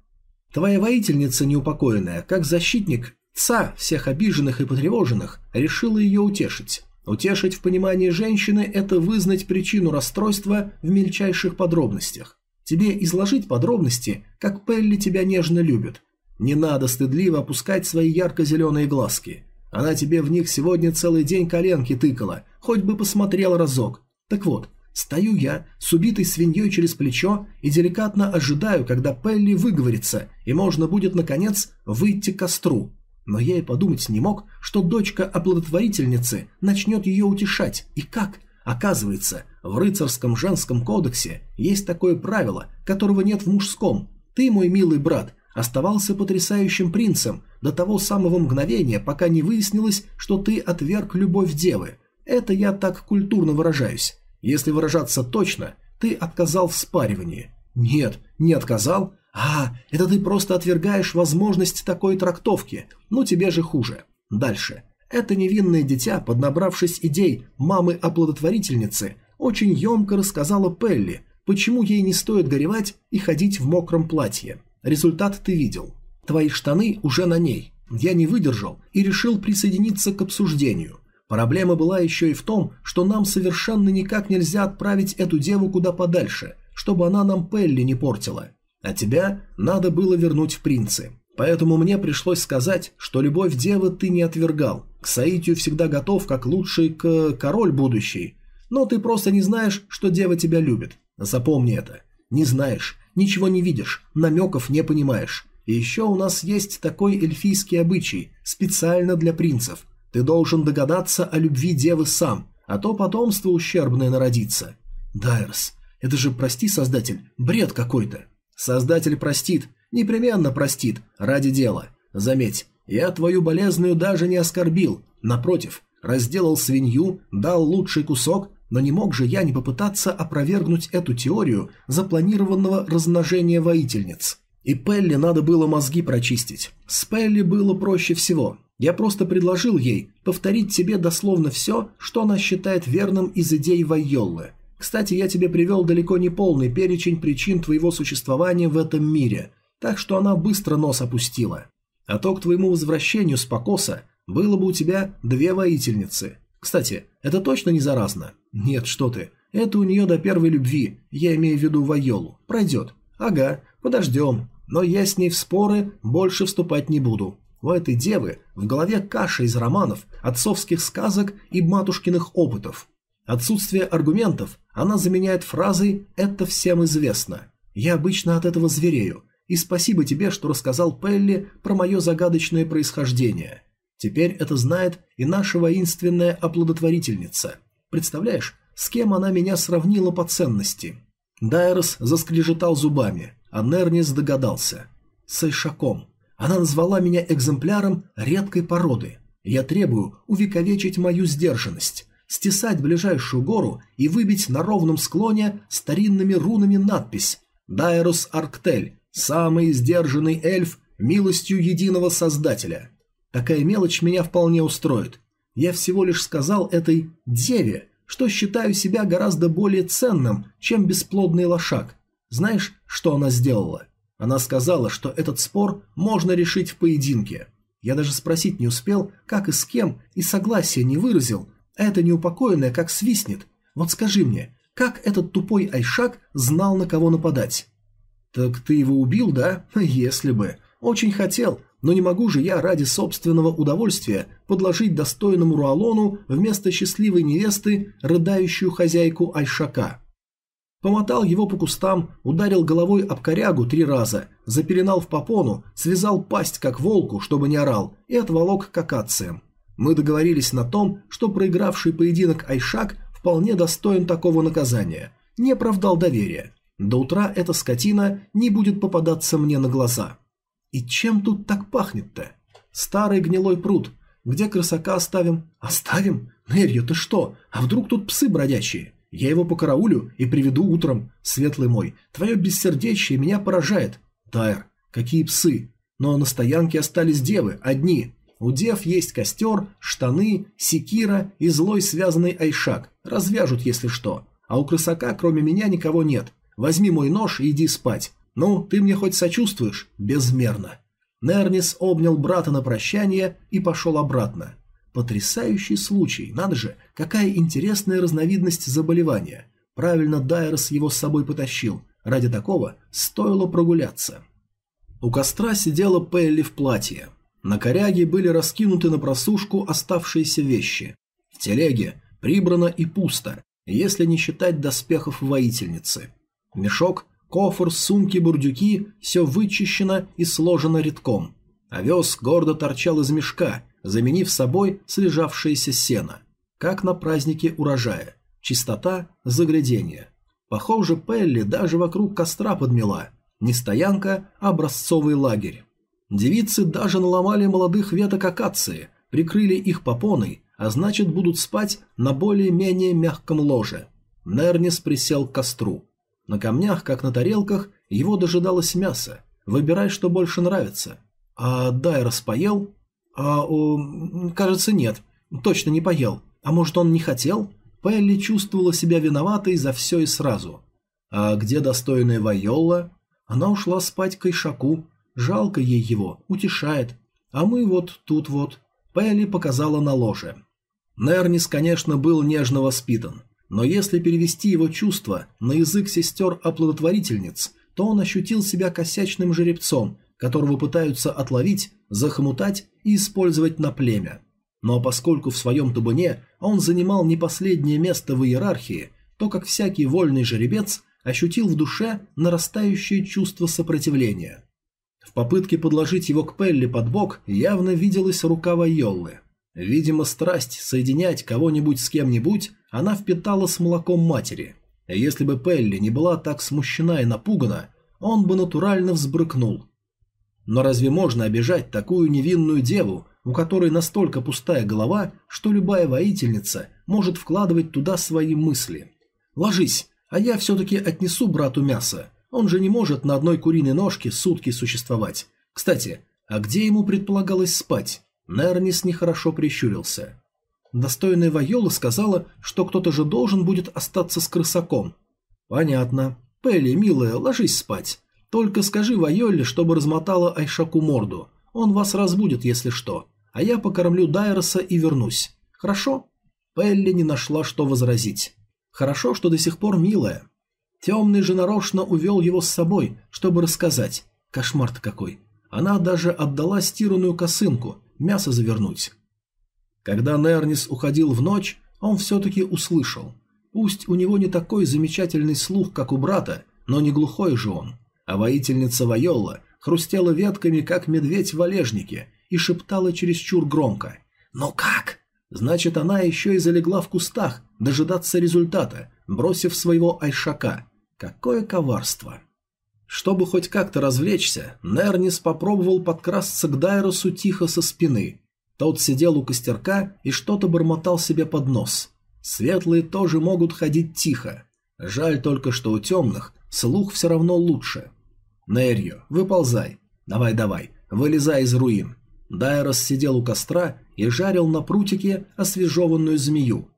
Твоя воительница неупокоенная, как защитник ца всех обиженных и потревоженных, решила ее утешить. Утешить в понимании женщины – это вызнать причину расстройства в мельчайших подробностях. Тебе изложить подробности, как Пелли тебя нежно любит. Не надо стыдливо опускать свои ярко-зеленые глазки. Она тебе в них сегодня целый день коленки тыкала, хоть бы посмотрел разок. Так вот, стою я с убитой свиньей через плечо и деликатно ожидаю, когда Пелли выговорится, и можно будет, наконец, выйти к костру. Но я и подумать не мог, что дочка оплодотворительницы начнет ее утешать. И как? Оказывается, в рыцарском женском кодексе есть такое правило, которого нет в мужском. Ты, мой милый брат, оставался потрясающим принцем до того самого мгновения, пока не выяснилось, что ты отверг любовь девы. Это я так культурно выражаюсь. Если выражаться точно, ты отказал в спаривании. Нет, не отказал, «А, это ты просто отвергаешь возможность такой трактовки. Ну тебе же хуже. Дальше. Это невинное дитя, поднабравшись идей мамы-оплодотворительницы, очень емко рассказала Пелли, почему ей не стоит горевать и ходить в мокром платье. Результат ты видел. Твои штаны уже на ней. Я не выдержал и решил присоединиться к обсуждению. Проблема была еще и в том, что нам совершенно никак нельзя отправить эту деву куда подальше, чтобы она нам Пелли не портила. А тебя надо было вернуть в принцы. Поэтому мне пришлось сказать, что любовь девы ты не отвергал. К соитию всегда готов, как лучший к король будущий. Но ты просто не знаешь, что дева тебя любит. Запомни это. Не знаешь, ничего не видишь, намеков не понимаешь. И еще у нас есть такой эльфийский обычай, специально для принцев. Ты должен догадаться о любви девы сам, а то потомство ущербное народится. Дайрос, это же, прости, создатель, бред какой-то. Создатель простит, непременно простит, ради дела. Заметь, я твою болезную даже не оскорбил, напротив, разделал свинью, дал лучший кусок, но не мог же я не попытаться опровергнуть эту теорию запланированного размножения воительниц. И Пелли надо было мозги прочистить. С Пелли было проще всего. Я просто предложил ей повторить тебе дословно все, что она считает верным из идей Вайоллы – кстати, я тебе привел далеко не полный перечень причин твоего существования в этом мире, так что она быстро нос опустила. А то к твоему возвращению с покоса было бы у тебя две воительницы. Кстати, это точно не заразно? Нет, что ты. Это у нее до первой любви, я имею в виду Вайолу. Пройдет. Ага, подождем. Но я с ней в споры больше вступать не буду. У этой девы в голове каша из романов, отцовских сказок и матушкиных опытов. Отсутствие аргументов она заменяет фразой «это всем известно». Я обычно от этого зверею, и спасибо тебе, что рассказал Пелли про мое загадочное происхождение. Теперь это знает и наша воинственная оплодотворительница. Представляешь, с кем она меня сравнила по ценности? Дайрос заскрежетал зубами, а Нернис догадался. С Айшаком. Она назвала меня экземпляром редкой породы. Я требую увековечить мою сдержанность стесать ближайшую гору и выбить на ровном склоне старинными рунами надпись «Дайрус Арктель, самый сдержанный эльф, милостью единого создателя». Такая мелочь меня вполне устроит. Я всего лишь сказал этой «деве», что считаю себя гораздо более ценным, чем бесплодный лошак. Знаешь, что она сделала? Она сказала, что этот спор можно решить в поединке. Я даже спросить не успел, как и с кем, и согласия не выразил, это неупокоенная как свистнет. Вот скажи мне, как этот тупой Айшак знал, на кого нападать? Так ты его убил, да? Если бы. Очень хотел, но не могу же я ради собственного удовольствия подложить достойному Руалону вместо счастливой невесты рыдающую хозяйку Айшака. Помотал его по кустам, ударил головой об корягу три раза, запеленал в попону, связал пасть как волку, чтобы не орал, и отволок к акациям. Мы договорились на том, что проигравший поединок Айшак вполне достоин такого наказания. Не оправдал доверия. До утра эта скотина не будет попадаться мне на глаза. И чем тут так пахнет-то? Старый гнилой пруд. Где крысака оставим? Оставим? Нерью, ты что? А вдруг тут псы бродячие? Я его покараулю и приведу утром. Светлый мой, твое бессердечие меня поражает. Тайр, какие псы? Но на стоянке остались девы, одни. У дев есть костер, штаны, секира и злой связанный айшак. Развяжут, если что. А у крысака, кроме меня, никого нет. Возьми мой нож и иди спать. Ну, ты мне хоть сочувствуешь? Безмерно. Нернис обнял брата на прощание и пошел обратно. Потрясающий случай, надо же, какая интересная разновидность заболевания. Правильно Дайрос его с собой потащил. Ради такого стоило прогуляться. У костра сидела Пелли в платье. На коряге были раскинуты на просушку оставшиеся вещи. В телеге прибрано и пусто, если не считать доспехов воительницы. Мешок, кофр, сумки, бурдюки – все вычищено и сложено редком. Овес гордо торчал из мешка, заменив собой слежавшееся сено. Как на празднике урожая. Чистота – заглядение. Похоже, Пелли даже вокруг костра подмела. Не стоянка, а образцовый лагерь. Девицы даже наломали молодых веток акации, прикрыли их попоной, а значит будут спать на более-менее мягком ложе. Нернис присел к костру. На камнях, как на тарелках, его дожидалось мясо. Выбирай, что больше нравится. А Дайрос поел? А, о, кажется, нет. Точно не поел. А может, он не хотел? Пелли чувствовала себя виноватой за все и сразу. А где достойная Вайолла? Она ушла спать к Ишаку, Жалко ей его, утешает. А мы вот тут вот. Пелли показала на ложе. Нернис, конечно, был нежно воспитан, но если перевести его чувства на язык сестер-оплодотворительниц, то он ощутил себя косячным жеребцом, которого пытаются отловить, захомутать и использовать на племя. Но поскольку в своем табуне он занимал не последнее место в иерархии, то, как всякий вольный жеребец, ощутил в душе нарастающее чувство сопротивления. В попытке подложить его к Пелли под бок явно виделась рука Вайоллы. Видимо, страсть соединять кого-нибудь с кем-нибудь она впитала с молоком матери. Если бы Пелли не была так смущена и напугана, он бы натурально взбрыкнул. Но разве можно обижать такую невинную деву, у которой настолько пустая голова, что любая воительница может вкладывать туда свои мысли? «Ложись, а я все-таки отнесу брату мясо. Он же не может на одной куриной ножке сутки существовать. Кстати, а где ему предполагалось спать? Нернис нехорошо прищурился. Достойная Вайола сказала, что кто-то же должен будет остаться с крысаком. Понятно. Пелли, милая, ложись спать. Только скажи Вайоле, чтобы размотала Айшаку морду. Он вас разбудит, если что. А я покормлю Дайроса и вернусь. Хорошо? Пелли не нашла, что возразить. Хорошо, что до сих пор милая. Темный же нарочно увел его с собой, чтобы рассказать. Кошмар-то какой. Она даже отдала стиранную косынку, мясо завернуть. Когда Нернис уходил в ночь, он все-таки услышал. Пусть у него не такой замечательный слух, как у брата, но не глухой же он. А воительница Вайолла хрустела ветками, как медведь в валежнике, и шептала чересчур громко. «Ну как?» Значит, она еще и залегла в кустах, дожидаться результата, бросив своего айшака. Какое коварство! Чтобы хоть как-то развлечься, Нернис попробовал подкрасться к Дайросу тихо со спины. Тот сидел у костерка и что-то бормотал себе под нос. Светлые тоже могут ходить тихо. Жаль только, что у темных слух все равно лучше. Нерью, выползай. Давай-давай, вылезай из руин. Дайрос сидел у костра и жарил на прутике освежеванную змею.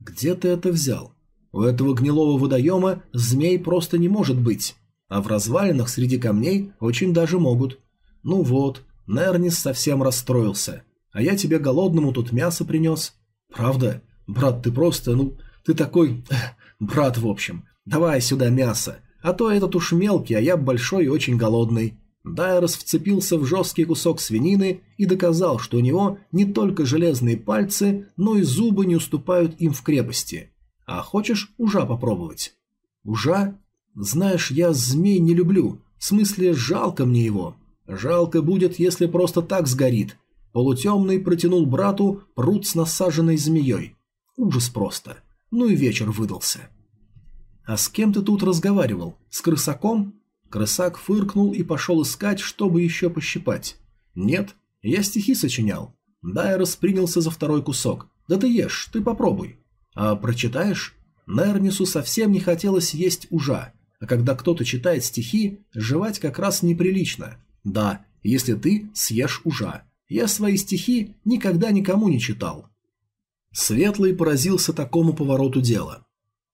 Где ты это взял? У этого гнилого водоема змей просто не может быть, а в развалинах среди камней очень даже могут. Ну вот, Нернис совсем расстроился, а я тебе голодному тут мясо принес. Правда? Брат, ты просто, ну, ты такой... брат, в общем. Давай сюда мясо, а то этот уж мелкий, а я большой и очень голодный. Дайрос вцепился в жесткий кусок свинины и доказал, что у него не только железные пальцы, но и зубы не уступают им в крепости. А хочешь ужа попробовать? Ужа? Знаешь, я змей не люблю. В смысле, жалко мне его. Жалко будет, если просто так сгорит. Полутемный протянул брату пруд с насаженной змеей. Ужас просто. Ну и вечер выдался. «А с кем ты тут разговаривал? С крысаком?» Крысак фыркнул и пошел искать, чтобы еще пощипать. «Нет, я стихи сочинял». Дайрос принялся за второй кусок. «Да ты ешь, ты попробуй». А прочитаешь? Нернису совсем не хотелось есть ужа, а когда кто-то читает стихи, жевать как раз неприлично. Да, если ты съешь ужа. Я свои стихи никогда никому не читал. Светлый поразился такому повороту дела.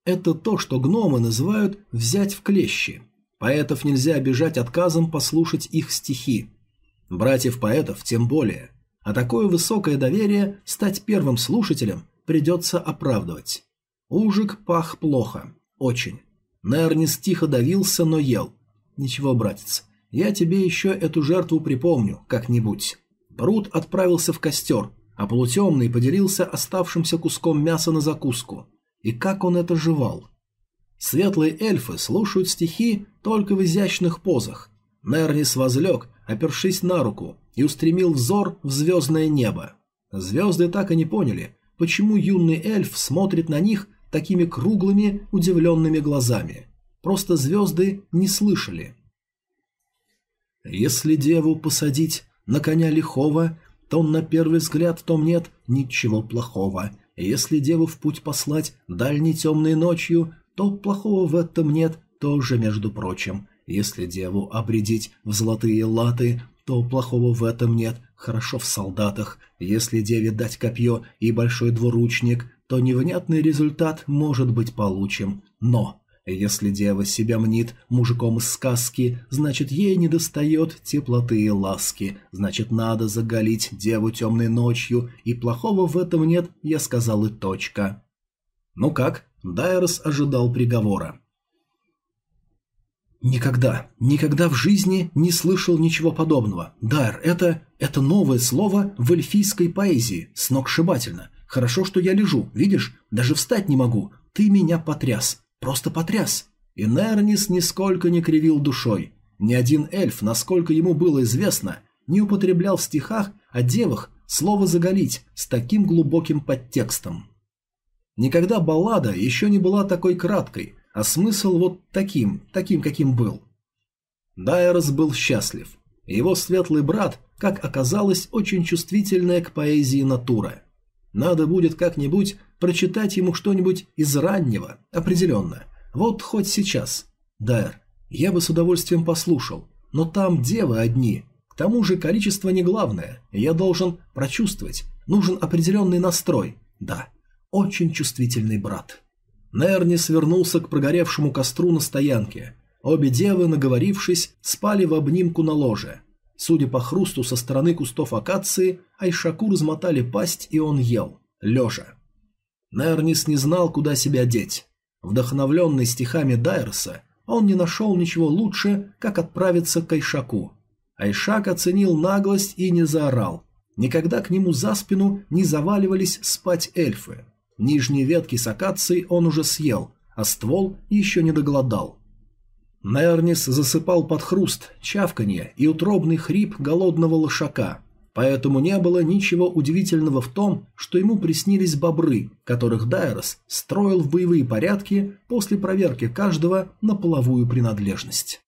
Это то, что гномы называют «взять в клещи». Поэтов нельзя обижать отказом послушать их стихи. Братьев-поэтов тем более. А такое высокое доверие стать первым слушателем придется оправдывать. Ужик пах плохо. Очень. Нернис тихо давился, но ел. Ничего, братец, я тебе еще эту жертву припомню, как-нибудь. Брут отправился в костер, а полутемный поделился оставшимся куском мяса на закуску. И как он это жевал? Светлые эльфы слушают стихи только в изящных позах. Нернис возлег, опершись на руку, и устремил взор в звездное небо. Звезды так и не поняли, почему юный эльф смотрит на них такими круглыми, удивленными глазами. Просто звезды не слышали. Если деву посадить на коня лихого, то на первый взгляд в том нет ничего плохого. Если деву в путь послать дальней темной ночью, то плохого в этом нет тоже, между прочим. Если деву обредить в золотые латы, то плохого в этом нет, хорошо в солдатах. Если деве дать копье и большой двуручник, то невнятный результат может быть получен. Но если дева себя мнит мужиком из сказки, значит ей недостает теплоты и ласки, значит надо заголить деву темной ночью, и плохого в этом нет, я сказал и точка. Ну как, Дайрос ожидал приговора. Никогда, никогда в жизни не слышал ничего подобного. Дайр, это... это новое слово в эльфийской поэзии, сногсшибательно. Хорошо, что я лежу, видишь, даже встать не могу. Ты меня потряс. Просто потряс. И Нернис нисколько не кривил душой. Ни один эльф, насколько ему было известно, не употреблял в стихах о девах слово «заголить» с таким глубоким подтекстом. Никогда баллада еще не была такой краткой, а смысл вот таким, таким, каким был. Дайрос был счастлив. Его светлый брат, как оказалось, очень чувствительная к поэзии натура. Надо будет как-нибудь прочитать ему что-нибудь из раннего, определенно. Вот хоть сейчас. Дайр, я бы с удовольствием послушал, но там девы одни. К тому же количество не главное, я должен прочувствовать. Нужен определенный настрой. Да, очень чувствительный брат. Нерни свернулся к прогоревшему костру на стоянке. Обе девы, наговорившись, спали в обнимку на ложе. Судя по хрусту со стороны кустов акации, Айшаку размотали пасть, и он ел, лежа. Нернис не знал, куда себя деть. Вдохновленный стихами Дайерса, он не нашел ничего лучше, как отправиться к Айшаку. Айшак оценил наглость и не заорал. Никогда к нему за спину не заваливались спать эльфы. Нижние ветки с акацией он уже съел, а ствол еще не доголодал. Нернис засыпал под хруст, чавканье и утробный хрип голодного лошака, поэтому не было ничего удивительного в том, что ему приснились бобры, которых Дайрос строил в боевые порядки после проверки каждого на половую принадлежность.